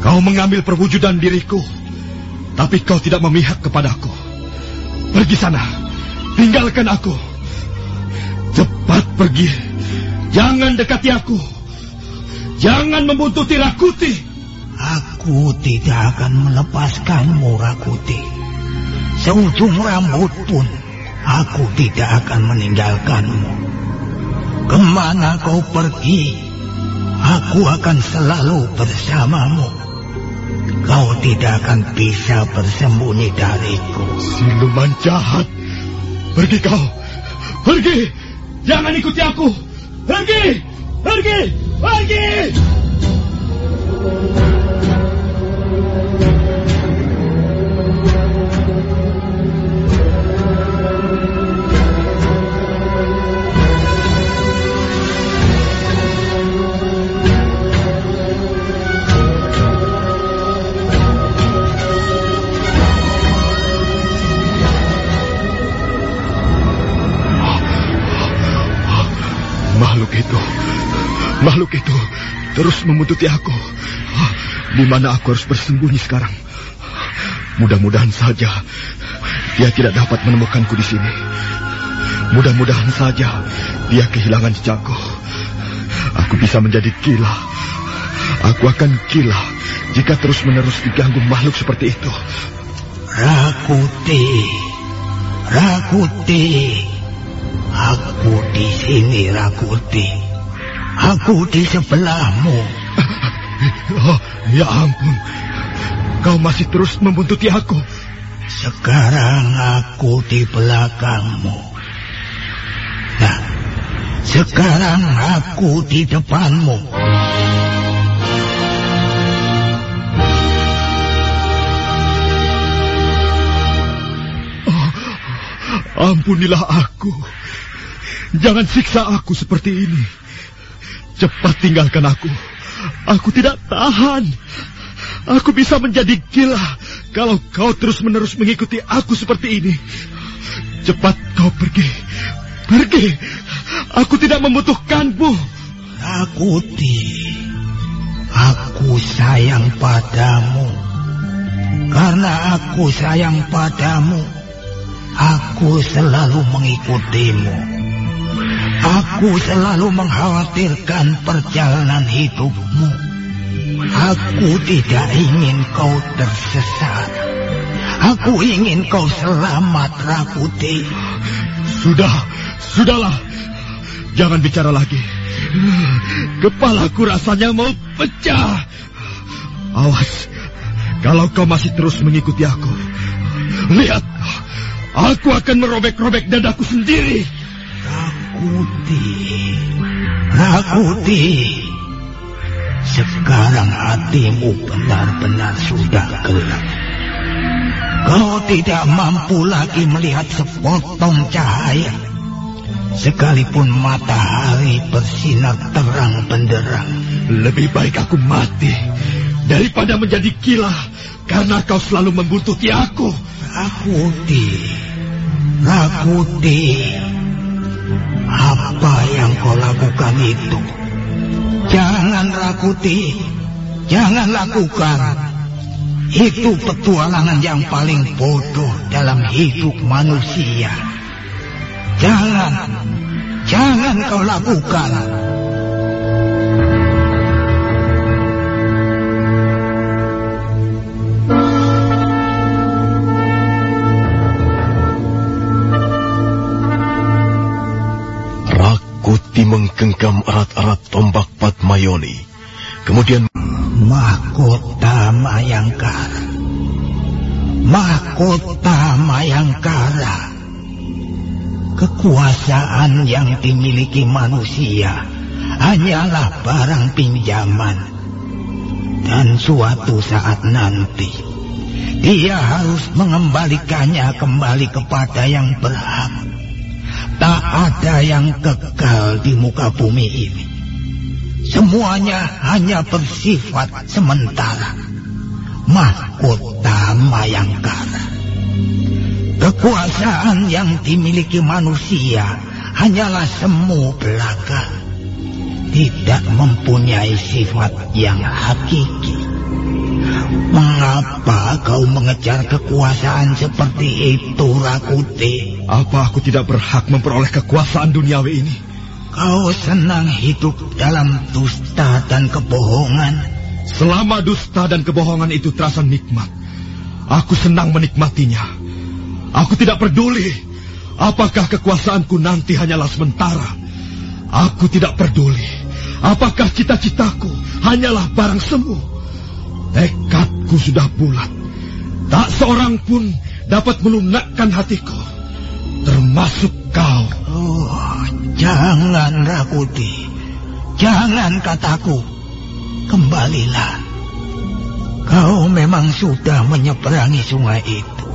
Kau mengambil perwujudan diriku. Tapi kau tidak memihak kepadaku. Pergi sana. Tinggalkan aku. Cepat pergi. Jangan dekati aku. Jangan membuntuti Rakuti. Aku tidak akan melepaskanmu, Rakuti. Seujung rambut pun, aku tidak akan meninggalkanmu. Ke mana kau pergi, aku akan selalu bersamamu. Kau tidak akan bisa bersembunyi dariku. Siluman jahat. Pergi kau. Pergi. Jangan ikuti aku. Pergi. Pergi. Pergi. Makhluk itu terus membuntuti aku. Ah, Di mana aku harus bersembunyi sekarang? Mudah-mudahan saja dia tidak dapat menemukanku di sini. Mudah-mudahan saja dia kehilangan jejakku. Aku bisa menjadi gila. Aku akan gila jika terus-menerus diganggu makhluk seperti itu. Rakuti, Rakuti, aku di sini Rakuti. Aku di sebelahmu. Oh, ya ampun. Kau masih terus membuntuti aku. Sekarang aku di belakangmu. Nah, sekarang aku di depanmu. Ampunilah aku. Jangan siksa aku seperti ini. Cepat tinggalkan aku. Aku tidak tahan. Aku bisa menjadi gila kalau kau terus-menerus mengikuti aku seperti ini. Cepat kau pergi. Pergi. Aku tidak membutuhkanmu. Rakuti, aku sayang padamu. Karena aku sayang padamu, aku selalu mengikutimu. Aku selalu mengkhawatirkan perjalanan hidupmu. Aku tidak ingin kau tersesat. Aku ingin kau selamat, Rakuti. Sudah, sudahlah. Jangan bicara lagi. Kepalaku rasanya mau pecah. Awas, kalau kau masih terus mengikuti aku. Lihat, aku akan merobek-robek dadaku sendiri. Rakuti, Rakuti. Sekarang hatimu benar-benar sudah gelap. Kau tidak mampu lagi melihat sepotong cahaya. Sekalipun matahari bersinar terang benderang. Lebih baik aku mati daripada menjadi gila karena kau selalu membuntuti aku. Rakuti, Rakuti, apa yang kau lakukan itu? Jangan Rakuti, jangan lakukan. Itu petualangan yang paling bodoh dalam hidup manusia. Jangan, jangan kau lakukan. Rakuti menggenggam erat-erat tombak Padmayoni. Kemudian Mahkota Mayangkara. Mahkota Mayangkara. Kekuasaan yang dimiliki manusia hanyalah barang pinjaman. Dan suatu saat nanti, dia harus mengembalikannya kembali kepada yang berhak. Tak ada yang kekal di muka bumi ini. Semuanya hanya bersifat sementara. Mahkota Mayangkara. Kekuasaan yang dimiliki manusia hanyalah semu belaka. Tidak mempunyai sifat yang hakiki. Mengapa kau mengejar kekuasaan seperti itu, Rakuti? Apa aku tidak berhak memperoleh kekuasaan duniawi ini? Kau senang hidup dalam dusta dan kebohongan. Selama dusta dan kebohongan itu terasa nikmat, aku senang menikmatinya. Aku tidak peduli apakah kekuasaanku nanti hanyalah sementara. Aku tidak peduli apakah cita-citaku hanyalah barang semu. Tekadku sudah bulat. Tak seorang pun dapat melunakkan hatiku. Termasuk kau. Oh, jangan Rakuti. Jangan kataku. Kembalilah. Kau memang sudah menyeberangi sungai itu.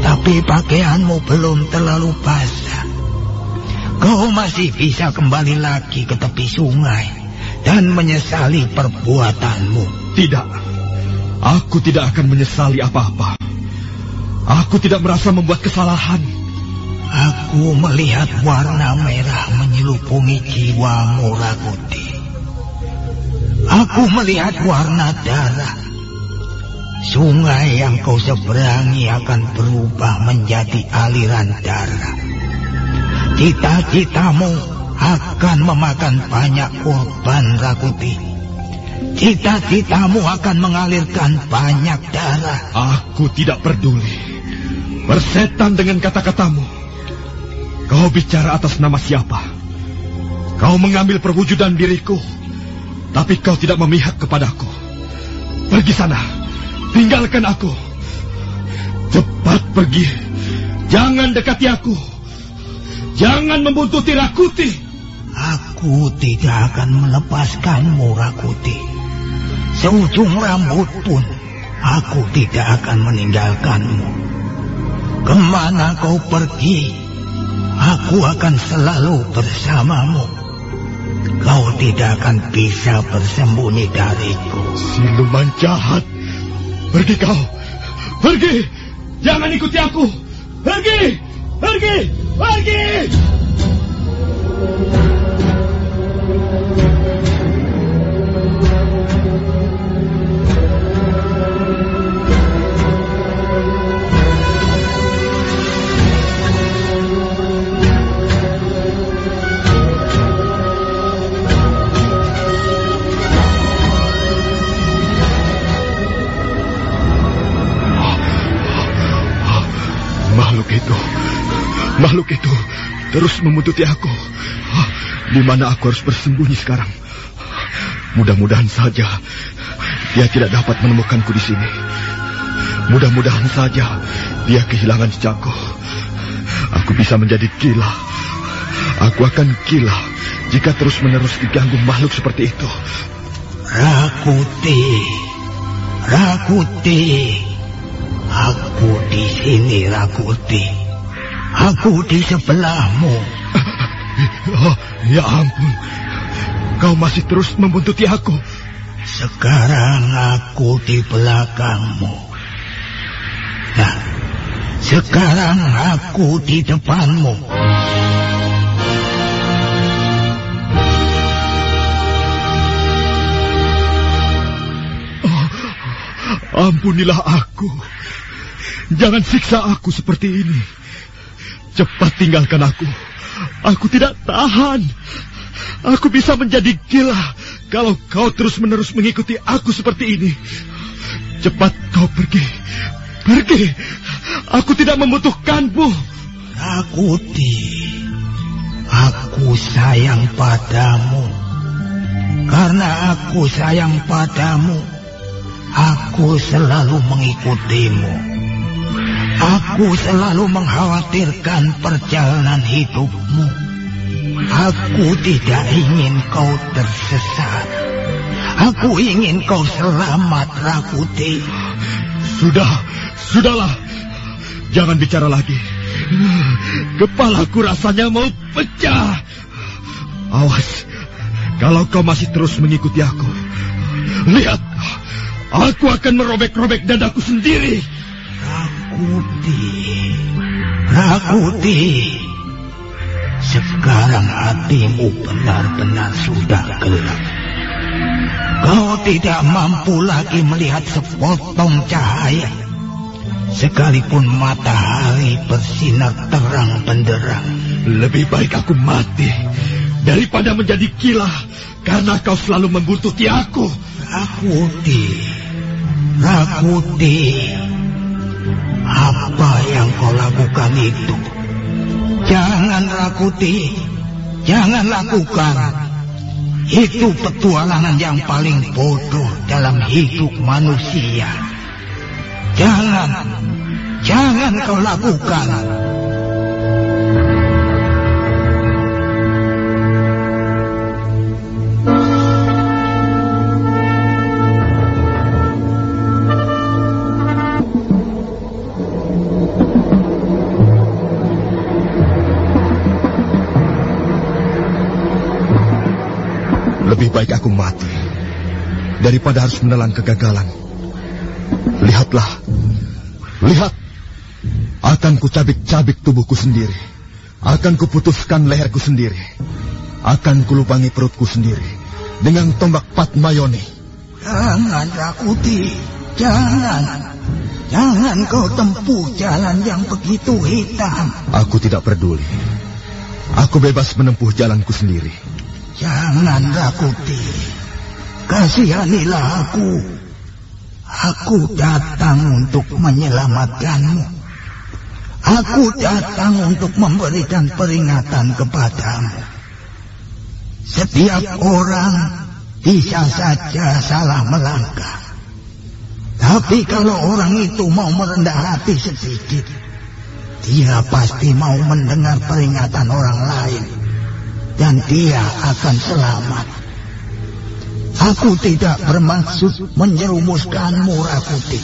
Tapi pakaianmu belum terlalu basah. Kau masih bisa kembali lagi ke tepi sungai dan menyesali perbuatanmu. Tidak. Aku tidak akan menyesali apa-apa. Aku tidak merasa membuat kesalahan. Aku melihat warna merah menyelupungi jiwamu, Rakuti. Aku melihat warna darah. Sungai yang kau seberangi akan berubah menjadi aliran darah. Cita-citamu akan memakan banyak korban Rakuti. Cita-citamu akan mengalirkan banyak darah. Aku tidak peduli. Bersetan dengan kata-katamu. Kau bicara atas nama siapa? Kau mengambil perwujudan diriku. Tapi kau tidak memihak kepadaku. Pergi sana. Tinggalkan aku. Cepat pergi. Jangan dekati aku. Jangan membuntuti Rakuti. Aku tidak akan melepaskanmu, Rakuti. Seujung rambut pun, aku tidak akan meninggalkanmu. Ke mana kau pergi, aku akan selalu bersamamu. Kau tidak akan bisa bersembunyi dariku. Siluman jahat. Pergi kau. Pergi. Jangan ikuti aku. Pergi. Pergi. Pergi. Makhluk makhluk itu terus membuntuti aku. Di mana aku harus bersembunyi sekarang? Mudah-mudahan saja dia tidak dapat menemukanku di sini. Mudah-mudahan saja dia kehilangan jejakku. Aku bisa menjadi gila. Aku akan gila jika terus-menerus diganggu makhluk seperti itu. Rakuti, Rakuti, aku di sini, Rakuti. Aku di sebelahmu. Oh, ya ampun. Kau masih terus membuntuti aku. Sekarang aku di belakangmu. Nah, sekarang aku di depanmu. Ampunilah aku. Jangan siksa aku seperti ini. Cepat tinggalkan aku. Aku tidak tahan. Aku bisa menjadi gila kalau kau terus-menerus mengikuti aku seperti ini. Cepat kau pergi. Pergi. Aku tidak membutuhkanmu. Rakuti, aku sayang padamu. Karena aku sayang padamu, aku selalu mengikutimu. Aku selalu mengkhawatirkan perjalanan hidupmu. Aku tidak ingin kau tersesat. Aku ingin kau selamat, Rakuti. Sudah, sudahlah. Jangan bicara lagi. Kepalaku rasanya mau pecah. Awas, kalau kau masih terus mengikuti aku. Lihat, aku akan merobek-robek dadaku sendiri. Rakuti, Rakuti. Sekarang hatimu benar-benar sudah gelap. Kau tidak mampu lagi melihat sepotong cahaya. Sekalipun matahari bersinar terang benderang. Lebih baik aku mati daripada menjadi gila karena kau selalu membuntuti aku. Rakuti, Rakuti, apa yang kau lakukan itu? Jangan Rakuti, jangan lakukan. Itu petualangan yang paling bodoh dalam hidup manusia. Jangan, jangan kau lakukan. Lebih baik aku mati daripada harus menelan kegagalan. Lihatlah, lihat, akan kucabik-cabik tubuhku sendiri, akan kuputuskan leherku sendiri, akan kulubangi perutku sendiri dengan tombak Patmayoni. Jangan, Rakuti. Jangan. Jangan kau tempuh jalan yang begitu hitam. Aku tidak peduli. Aku bebas menempuh jalanku sendiri. Jangan, Rakuti. Kasihanilah aku. Aku datang untuk menyelamatkanmu. Aku datang untuk memberikan peringatan kepadamu. Setiap orang bisa saja salah melangkah. Tapi kalau orang itu mau merendah hati sedikit, dia pasti mau mendengar peringatan orang lain. Dan dia akan selamat. Aku tidak bermaksud menyerumuskanmu, Rakuti.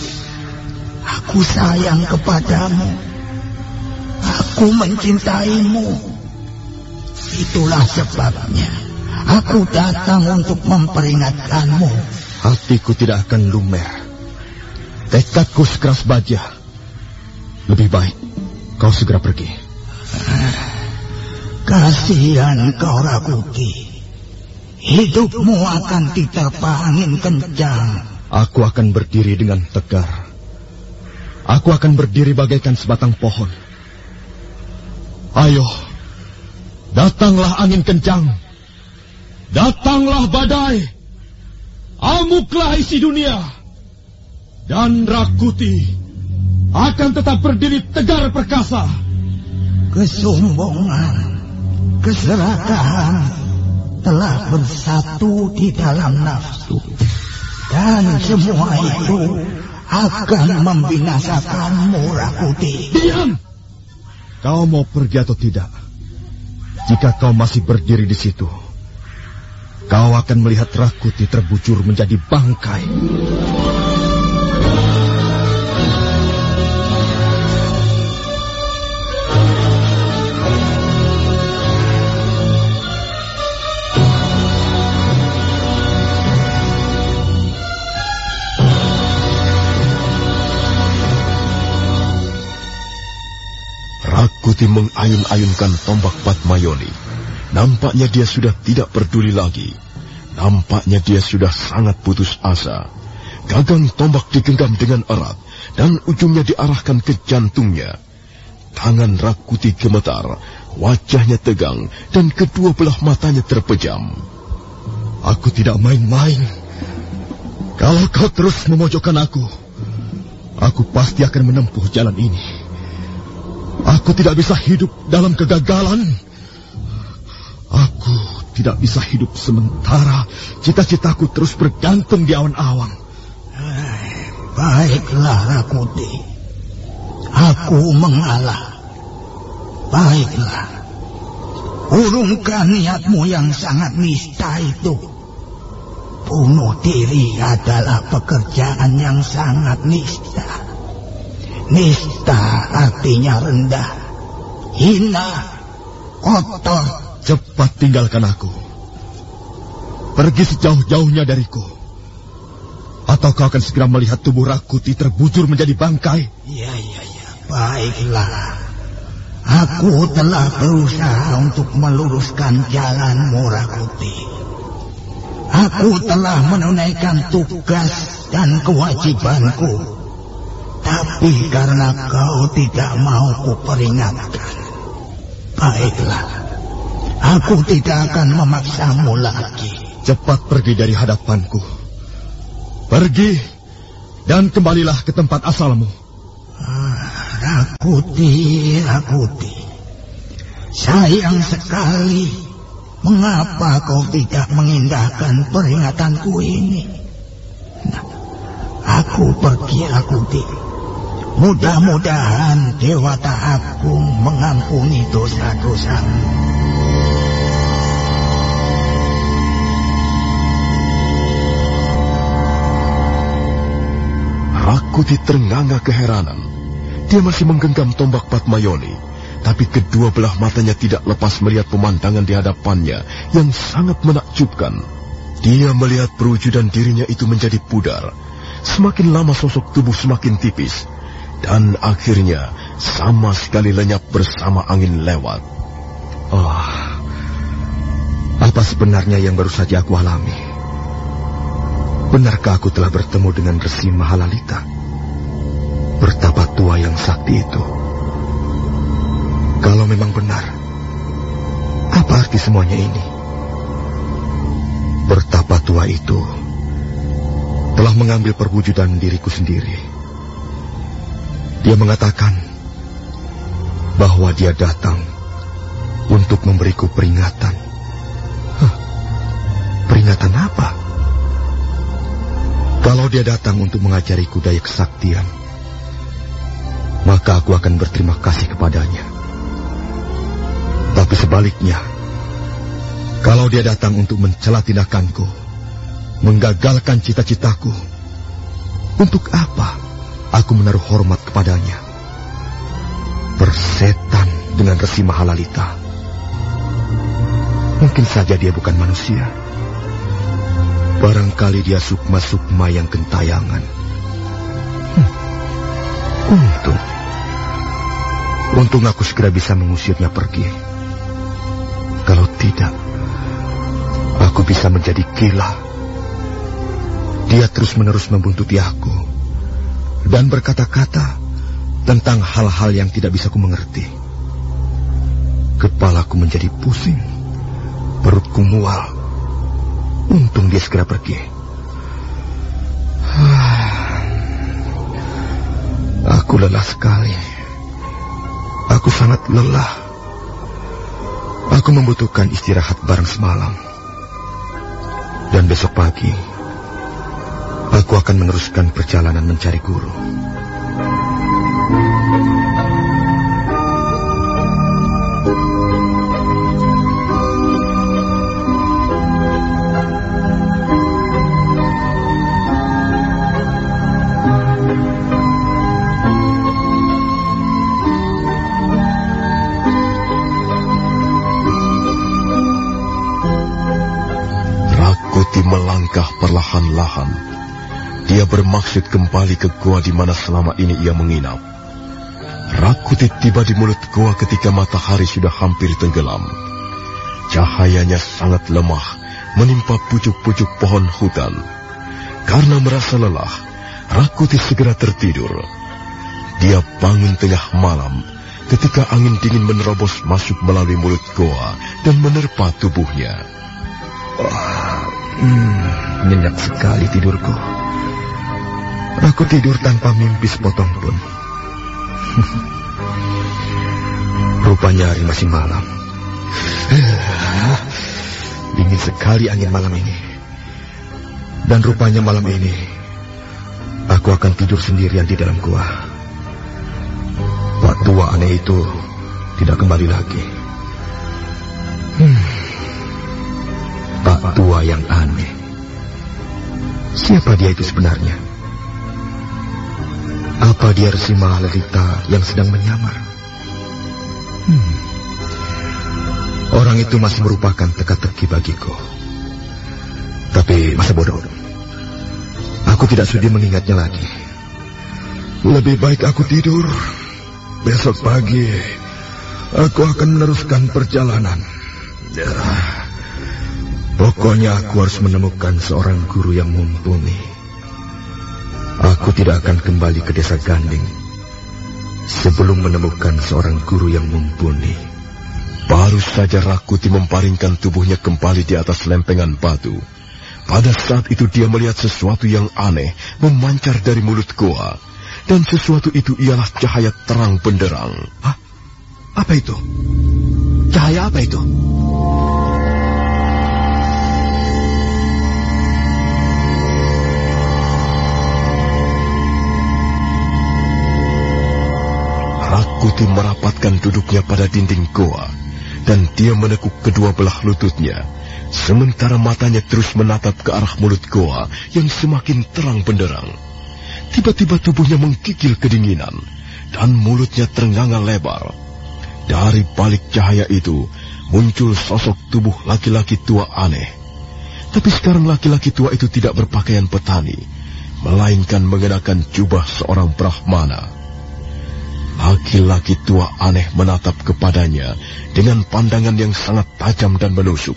Aku sayang kepadamu. Aku mencintaimu. Itulah sebabnya. Aku datang untuk memperingatkanmu. Hatiku tidak akan lumer. Tekadku sekeras baja. Lebih baik kau segera pergi. Kasihan kau Rakuti. Hidupmu akan diterpa angin kencang. Aku akan berdiri dengan tegar. Aku akan berdiri bagaikan sebatang pohon. Ayo, datanglah angin kencang. Datanglah badai. Amuklah isi dunia. Dan Rakuti akan tetap berdiri tegar perkasa. Kesombongan, keserakahan telah bersatu di dalam nafsu. Dan semua itu akan membinasakanmu, Rakuti. Diam! Kau mau pergi atau tidak? Jika kau masih berdiri di situ, kau akan melihat Rakuti terbujur menjadi bangkai. Rakuti mengayun-ayunkan tombak Patmayoni. Nampaknya dia sudah tidak peduli lagi. Nampaknya dia sudah sangat putus asa. Gagang tombak digenggam dengan erat dan ujungnya diarahkan ke jantungnya. Tangan Rakuti gemetar, wajahnya tegang dan kedua belah matanya terpejam. Aku tidak main-main. Kalau kau terus memojokkan aku, aku pasti akan menempuh jalan ini. Aku tidak bisa hidup dalam kegagalan. Aku tidak bisa hidup sementara cita-citaku terus bergantung di awan-awan. Baiklah, Rakuti. Aku mengalah. Baiklah. Urungkan niatmu yang sangat nista itu. Bunuh diri adalah pekerjaan yang sangat nista. Nista artinya rendah, hina, kotor. Cepat tinggalkan aku. Pergi sejauh-jauhnya dariku. Atau kau akan segera melihat tubuh Rakuti terbujur menjadi bangkai. Ya, ya, ya. Baiklah. Aku telah berusaha untuk meluruskan jalanmu, Rakuti. Aku telah menunaikan tugas dan kewajibanku. Tapi karena kau tidak mau kuperingatkan. Baiklah. Aku tidak akan memaksamu lagi. Cepat pergi dari hadapanku. Pergi dan kembalilah ke tempat asalmu. Ah, Rakuti, Rakuti. Sayang sekali. Mengapa kau tidak mengindahkan peringatanku ini? Nah, aku pergi, Rakuti. Mudah-mudahan Dewata Agung mengampuni dosa-dosamu. Rakuti ternganga keheranan. Dia masih menggenggam tombak Patmayoni, tapi kedua belah matanya tidak lepas melihat pemandangan di hadapannya yang sangat menakjubkan. Dia melihat perwujudan dirinya itu menjadi pudar. Semakin lama sosok tubuh semakin tipis. Dan akhirnya sama sekali lenyap bersama angin lewat. Oh, apa sebenarnya yang baru saja aku alami? Benarkah aku telah bertemu dengan Resi Mahalalita? Bertapa tua yang sakti itu. Kalau memang benar, apa arti semuanya ini? Bertapa tua itu telah mengambil perwujudan diriku sendiri. Dia mengatakan bahwa dia datang untuk memberiku peringatan. Huh, peringatan apa? Kalau dia datang untuk mengajariku daya kesaktian, maka aku akan berterima kasih kepadanya. Tapi sebaliknya, kalau dia datang untuk mencela tindakanku, menggagalkan cita-citaku, untuk apa aku menaruh hormat kepadanya? Bersetan dengan Resi Mahalalita. Mungkin saja dia bukan manusia. Barangkali dia sukma-sukma yang gentayangan. Hmm. Untung. Untung aku segera bisa mengusirnya pergi. Kalau tidak, aku bisa menjadi gila. Dia terus-menerus membuntuti aku dan berkata-kata tentang hal-hal yang tidak bisa ku mengerti. Kepalaku menjadi pusing, perutku mual. Untung dia segera pergi. Aku lelah sekali. Aku sangat lelah. Aku membutuhkan istirahat bareng semalam. Dan besok pagi, aku akan meneruskan perjalanan mencari guru. Bermaksud kembali ke gua di mana selama ini ia menginap. Rakuti tiba di mulut gua ketika matahari sudah hampir tenggelam. Cahayanya sangat lemah, menimpa pucuk-pucuk pohon hutan. Karena merasa lelah, Rakuti segera tertidur. Dia bangun tengah malam ketika angin dingin menerobos masuk melalui mulut goa dan menerpa tubuhnya. Wah, hmm, nyenyak sekali tidurku. Aku tidur tanpa mimpi sepotong pun. Rupanya hari masih malam. Dingin sekali angin malam ini. Dan rupanya malam ini aku akan tidur sendirian di dalam gua. Pak tua aneh itu tidak kembali lagi. Hmm. Pak tua yang aneh. Siapa dia itu sebenarnya? Apa dia Resi Mahalalita yang sedang menyamar? Hmm. Orang itu masih merupakan teka-teki bagiku. Tapi masa bodoh. Aku tidak sudi mengingatnya lagi. Lebih baik aku tidur. Besok pagi aku akan meneruskan perjalanan. Ya. Pokoknya aku harus menemukan seorang guru yang mumpuni. Aku tidak akan kembali ke desa Ganding sebelum menemukan seorang guru yang mumpuni. Baru saja Rakuti memparingkan tubuhnya kembali di atas lempengan batu. Pada saat itu dia melihat sesuatu yang aneh memancar dari mulut goa. Dan sesuatu itu ialah cahaya terang benderang. Hah? Apa itu? Cahaya apa itu? Rakuti merapatkan duduknya pada dinding goa, dan dia menekuk kedua belah lututnya, sementara matanya terus menatap ke arah mulut goa yang semakin terang benderang. Tiba-tiba tubuhnya menggigil kedinginan, dan mulutnya terenganga lebar. Dari balik cahaya itu, muncul sosok tubuh laki-laki tua aneh. Tapi sekarang laki-laki tua itu tidak berpakaian petani, melainkan mengenakan jubah seorang brahmana. Laki-laki tua aneh menatap kepadanya dengan pandangan yang sangat tajam dan menusuk.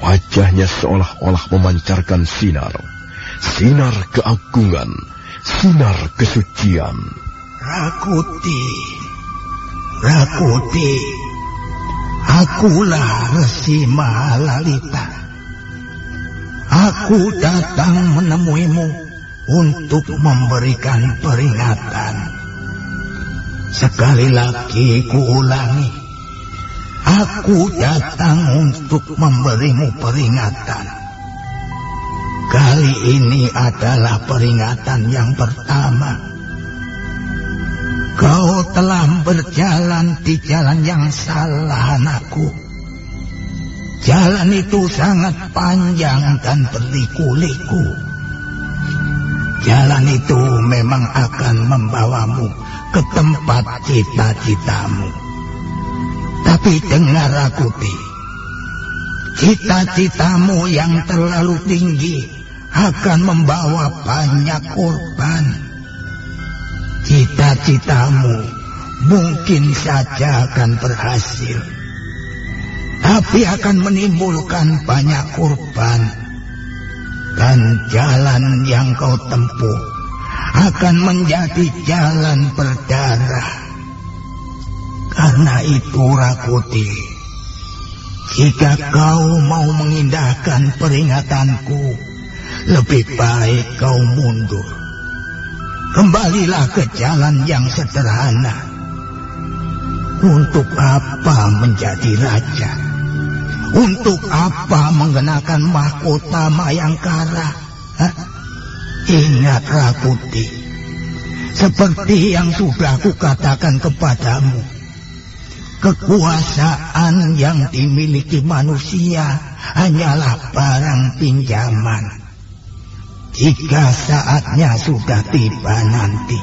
Wajahnya seolah-olah memancarkan sinar. sinar keagungan, sinar kesucian. Rakuti, Rakuti, akulah Resi Mahalalita. Aku datang menemuimu untuk memberikan peringatan. Sekali lagi kuulangi, aku datang untuk memberimu peringatan. Kali ini adalah peringatan yang pertama. Kau telah berjalan di jalan yang salah, anakku. Jalan itu sangat panjang dan berliku-liku. Jalan itu memang akan membawamu ke tempat cita-citamu. Tapi dengar aku, Ti. Cita-citamu yang terlalu tinggi akan membawa banyak korban. Cita-citamu mungkin saja akan berhasil. Tapi akan menimbulkan banyak korban. Dan jalan yang kau tempuh akan menjadi jalan berdarah. Karena itu Rakuti, jika kau mau mengindahkan peringatanku, lebih baik kau mundur. Kembalilah ke jalan yang sederhana. Untuk apa menjadi raja? Untuk apa mengenakan mahkota Mayangkara? Hah? Ingat Rakuti, seperti yang sudah kukatakan kepadamu, kekuasaan yang dimiliki manusia hanyalah barang pinjaman. Jika saatnya sudah tiba nanti,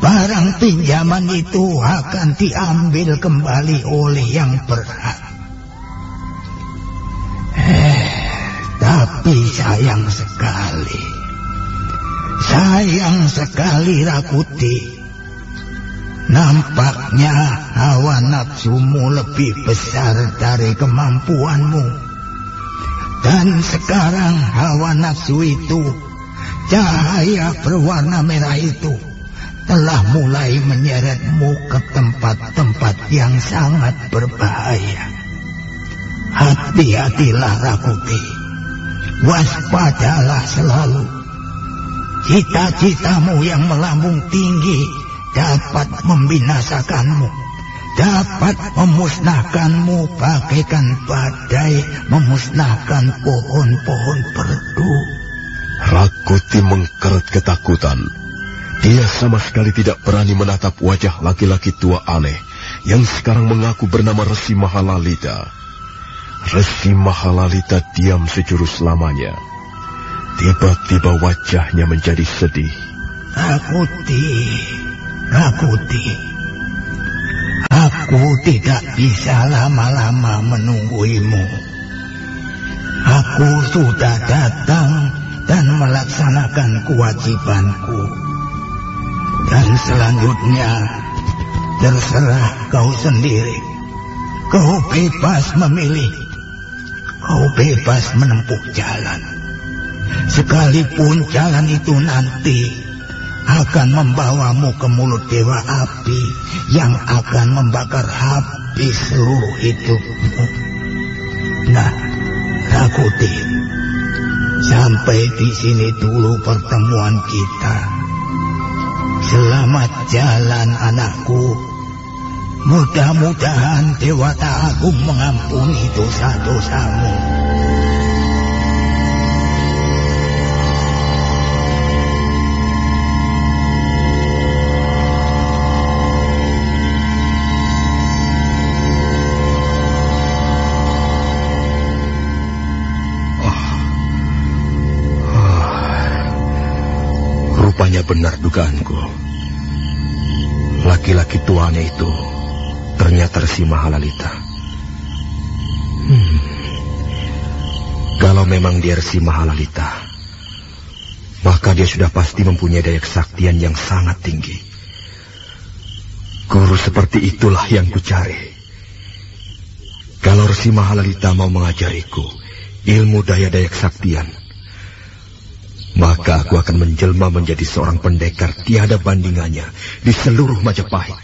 barang pinjaman itu akan diambil kembali oleh yang berhak. Eh, tapi sayang sekali. Sayang sekali Rakuti. Nampaknya hawa nafsumu lebih besar dari kemampuanmu. Dan sekarang hawa nafsu itu, cahaya berwarna merah itu, telah mulai menyeretmu ke tempat-tempat yang sangat berbahaya. Hati-hatilah Rakuti. Waspadalah selalu. Cita-citamu yang melambung tinggi dapat membinasakanmu. Dapat memusnahkanmu bagaikan badai memusnahkan pohon-pohon perdu. Rakuti mengkeret ketakutan. Dia sama sekali tidak berani menatap wajah laki-laki tua aneh yang sekarang mengaku bernama Resi Mahalalita. Resi Mahalalita diam sejurus lamanya. Tiba-tiba wajahnya menjadi sedih. Rakuti, Rakuti. Aku tidak bisa lama-lama menungguimu. Aku sudah datang dan melaksanakan kewajibanku. Dan selanjutnya terserah kau sendiri. Kau bebas memilih. Kau bebas menempuh jalan. Sekalipun jalan itu nanti akan membawamu ke mulut dewa api yang akan membakar habis seluruh hidupmu. Nah, Rakuti, sampai di sini dulu pertemuan kita. Selamat jalan anakku. Mudah-mudahan Dewata Agung mengampuni dosa-dosamu. Rupanya benar dugaanku. Laki-laki tuanya itu ternyata Resi Mahalalita. Hmm. Kalau memang dia Resi Mahalalita, maka dia sudah pasti mempunyai daya kesaktian yang sangat tinggi. Guru seperti itulah yang kucari. Kalau Resi Mahalalita mau mengajariku ilmu daya-daya kesaktian, maka aku akan menjelma menjadi seorang pendekar tiada bandingannya di seluruh Majapahit.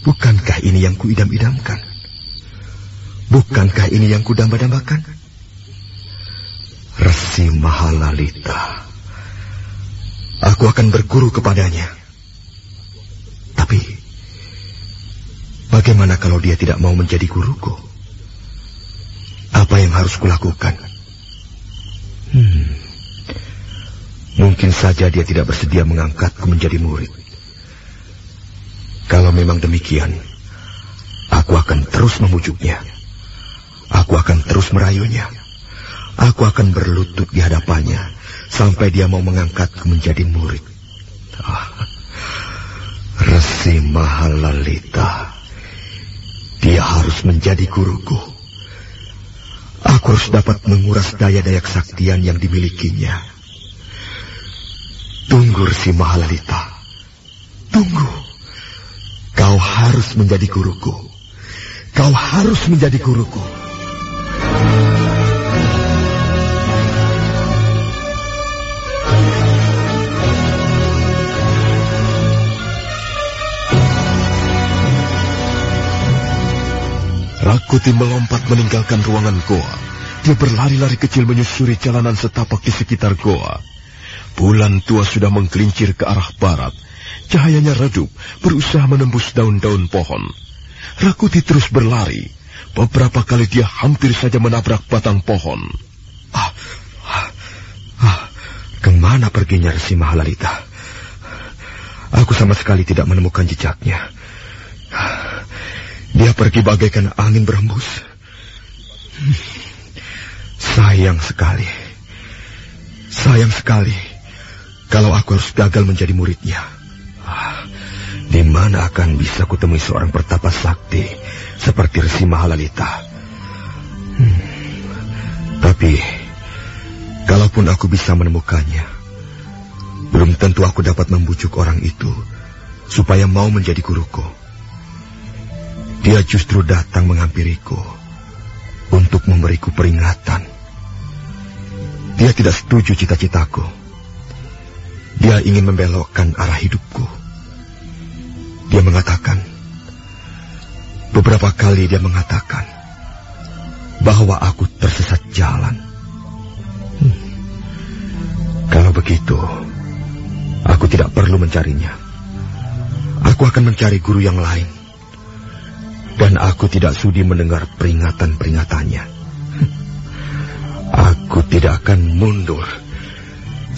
Bukankah ini yang kuidam-idamkan? Bukankah ini yang kudamba-dambakan? Resi Mahalalita. Aku akan berguru kepadanya. Tapi, bagaimana kalau dia tidak mau menjadi guruku? Apa yang harus kulakukan? Mungkin saja dia tidak bersedia mengangkatku menjadi murid. Kalau memang demikian, aku akan terus memujuknya. Aku akan terus merayunya. Aku akan berlutut di hadapannya sampai dia mau mengangkatku menjadi murid. Ah, Resi Mahalalita. Dia harus menjadi guruku. Aku harus dapat menguras daya-daya kesaktian yang dimilikinya. Tunggu Resi Mahalalita. Tunggu. Kau harus menjadi guruku. Kau harus menjadi guruku. Rakuti melompat meninggalkan ruangan goa. Dia berlari-lari kecil menyusuri jalanan setapak di sekitar goa. Bulan tua sudah menggelincir ke arah barat. Cahayanya redup, berusaha menembus daun-daun pohon. Rakuti terus berlari. Beberapa kali dia hampir saja menabrak batang pohon. Ah, ah, ah, ke mana perginya Resi Mahalalita? Aku sama sekali tidak menemukan jejaknya. Dia pergi bagaikan angin berembus. Hmm, sayang sekali. Sayang sekali kalau aku harus gagal menjadi muridnya. Ah, di mana akan bisa kutemui seorang pertapa sakti seperti Resi Mahalalita? Hmm, tapi, kalaupun aku bisa menemukannya, belum tentu aku dapat membujuk orang itu supaya mau menjadi guruku. Dia justru datang menghampiriku untuk memberiku peringatan. Dia tidak setuju cita-citaku. Dia ingin membelokkan arah hidupku. Dia mengatakan, beberapa kali dia mengatakan bahwa aku tersesat jalan. Hmm. Kalau begitu, aku tidak perlu mencarinya. Aku akan mencari guru yang lain dan aku tidak sudi mendengar peringatan-peringatannya. Aku tidak akan mundur.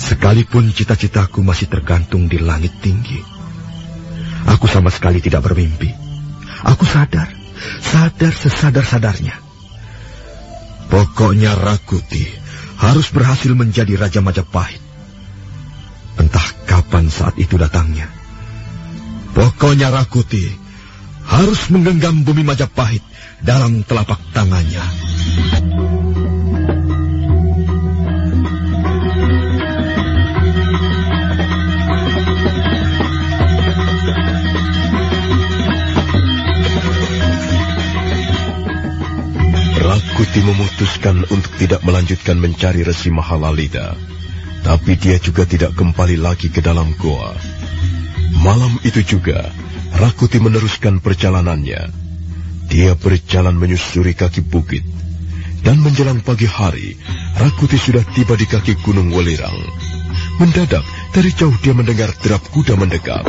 Sekalipun cita-citaku masih tergantung di langit tinggi. Aku sama sekali tidak bermimpi. Aku sadar, sadar sesadar-sadarnya. Pokoknya Rakuti harus berhasil menjadi Raja Majapahit. Entah kapan saat itu datangnya. Pokoknya Rakuti harus menggenggam bumi Majapahit dalam telapak tangannya. Rakuti memutuskan untuk tidak melanjutkan mencari Resi Mahalalida. Tapi dia juga tidak kembali lagi ke dalam goa. Malam itu juga, Rakuti meneruskan perjalanannya. Dia berjalan menyusuri kaki bukit. Dan menjelang pagi hari, Rakuti sudah tiba di kaki Gunung Welirang. Mendadak, dari jauh dia mendengar derap kuda mendekat.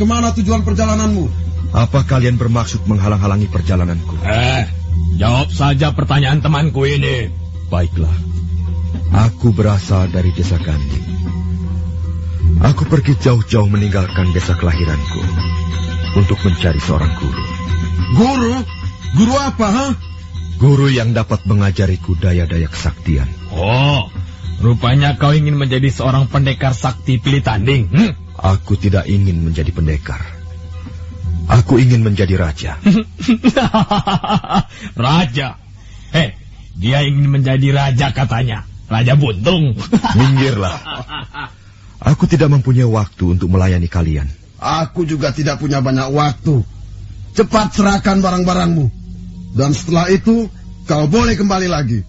Ke mana tujuan perjalananmu? Apa kalian bermaksud menghalang-halangi perjalananku? Eh, Jawab saja pertanyaan temanku ini. Baiklah. Aku berasal dari desa Gandhi. Aku pergi jauh-jauh meninggalkan desa kelahiranku untuk mencari seorang guru. Guru? Guru apa, ha? Guru yang dapat mengajariku daya-daya kesaktian. Oh, rupanya kau ingin menjadi seorang pendekar sakti pilih tanding. Hmm? Aku tidak ingin menjadi pendekar. Aku ingin menjadi raja. raja? Eh, dia ingin menjadi raja katanya. Raja buntung. Minggirlah. Aku tidak mempunyai waktu untuk melayani kalian. Aku juga tidak punya banyak waktu. Cepat serahkan barang-barangmu. Dan setelah itu, kau boleh kembali lagi.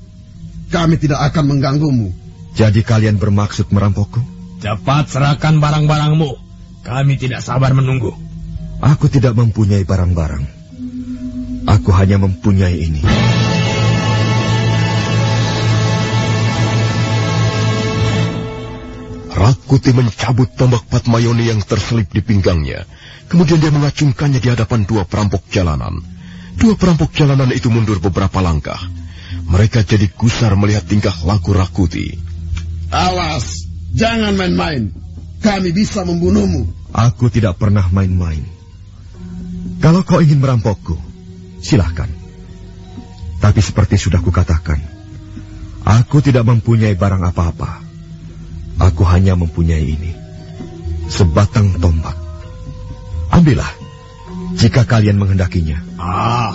Kami tidak akan mengganggumu. Jadi kalian bermaksud merampokku? Cepat serahkan barang-barangmu. Kami tidak sabar menunggu. Aku tidak mempunyai barang-barang. Aku hanya mempunyai ini. Rakuti mencabut tombak Patmayoni yang terselip di pinggangnya. Kemudian dia mengacungkannya di hadapan dua perampok jalanan. Dua perampok jalanan itu mundur beberapa langkah. Mereka jadi gusar melihat tingkah laku Rakuti. Awas, jangan main-main. Kami bisa membunuhmu. Aku tidak pernah main-main. Kalau kau ingin merampokku, silahkan. Tapi seperti sudah kukatakan, aku tidak mempunyai barang apa-apa. Aku hanya mempunyai ini. Sebatang tombak. Ambillah, jika kalian menghendakinya. Ah,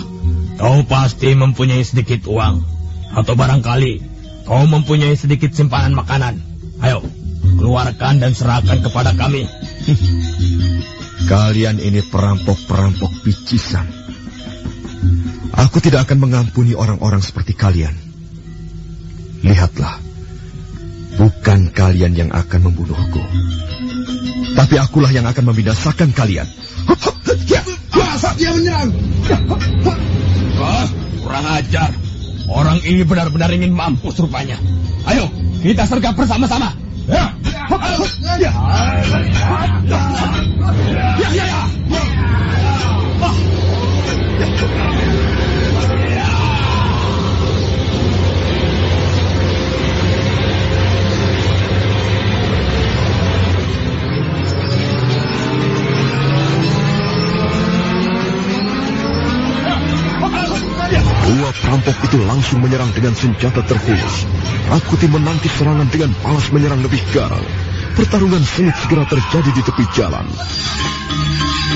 kau pasti mempunyai sedikit uang. Atau barangkali kau mempunyai sedikit simpanan makanan. Ayo, keluarkan dan serahkan kepada kami. Kalian ini perampok-perampok picisan. Aku tidak akan mengampuni orang-orang seperti kalian. Lihatlah, bukan kalian yang akan membunuhku. Tapi akulah yang akan membinasakan kalian. Masa dia menyerang? Wah, kurang ajar. Orang ini benar-benar ingin mampus rupanya. Ayo, kita sergap bersama-sama. Ya. Ya. Ya, Dua perampok itu langsung menyerang dengan senjata terhunus. Rakuti menangkis serangan dengan balas menyerang lebih garang. Pertarungan sengit segera terjadi di tepi jalan.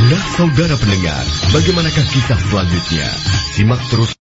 Nah, saudara pendengar, bagaimanakah kisah selanjutnya? Simak terus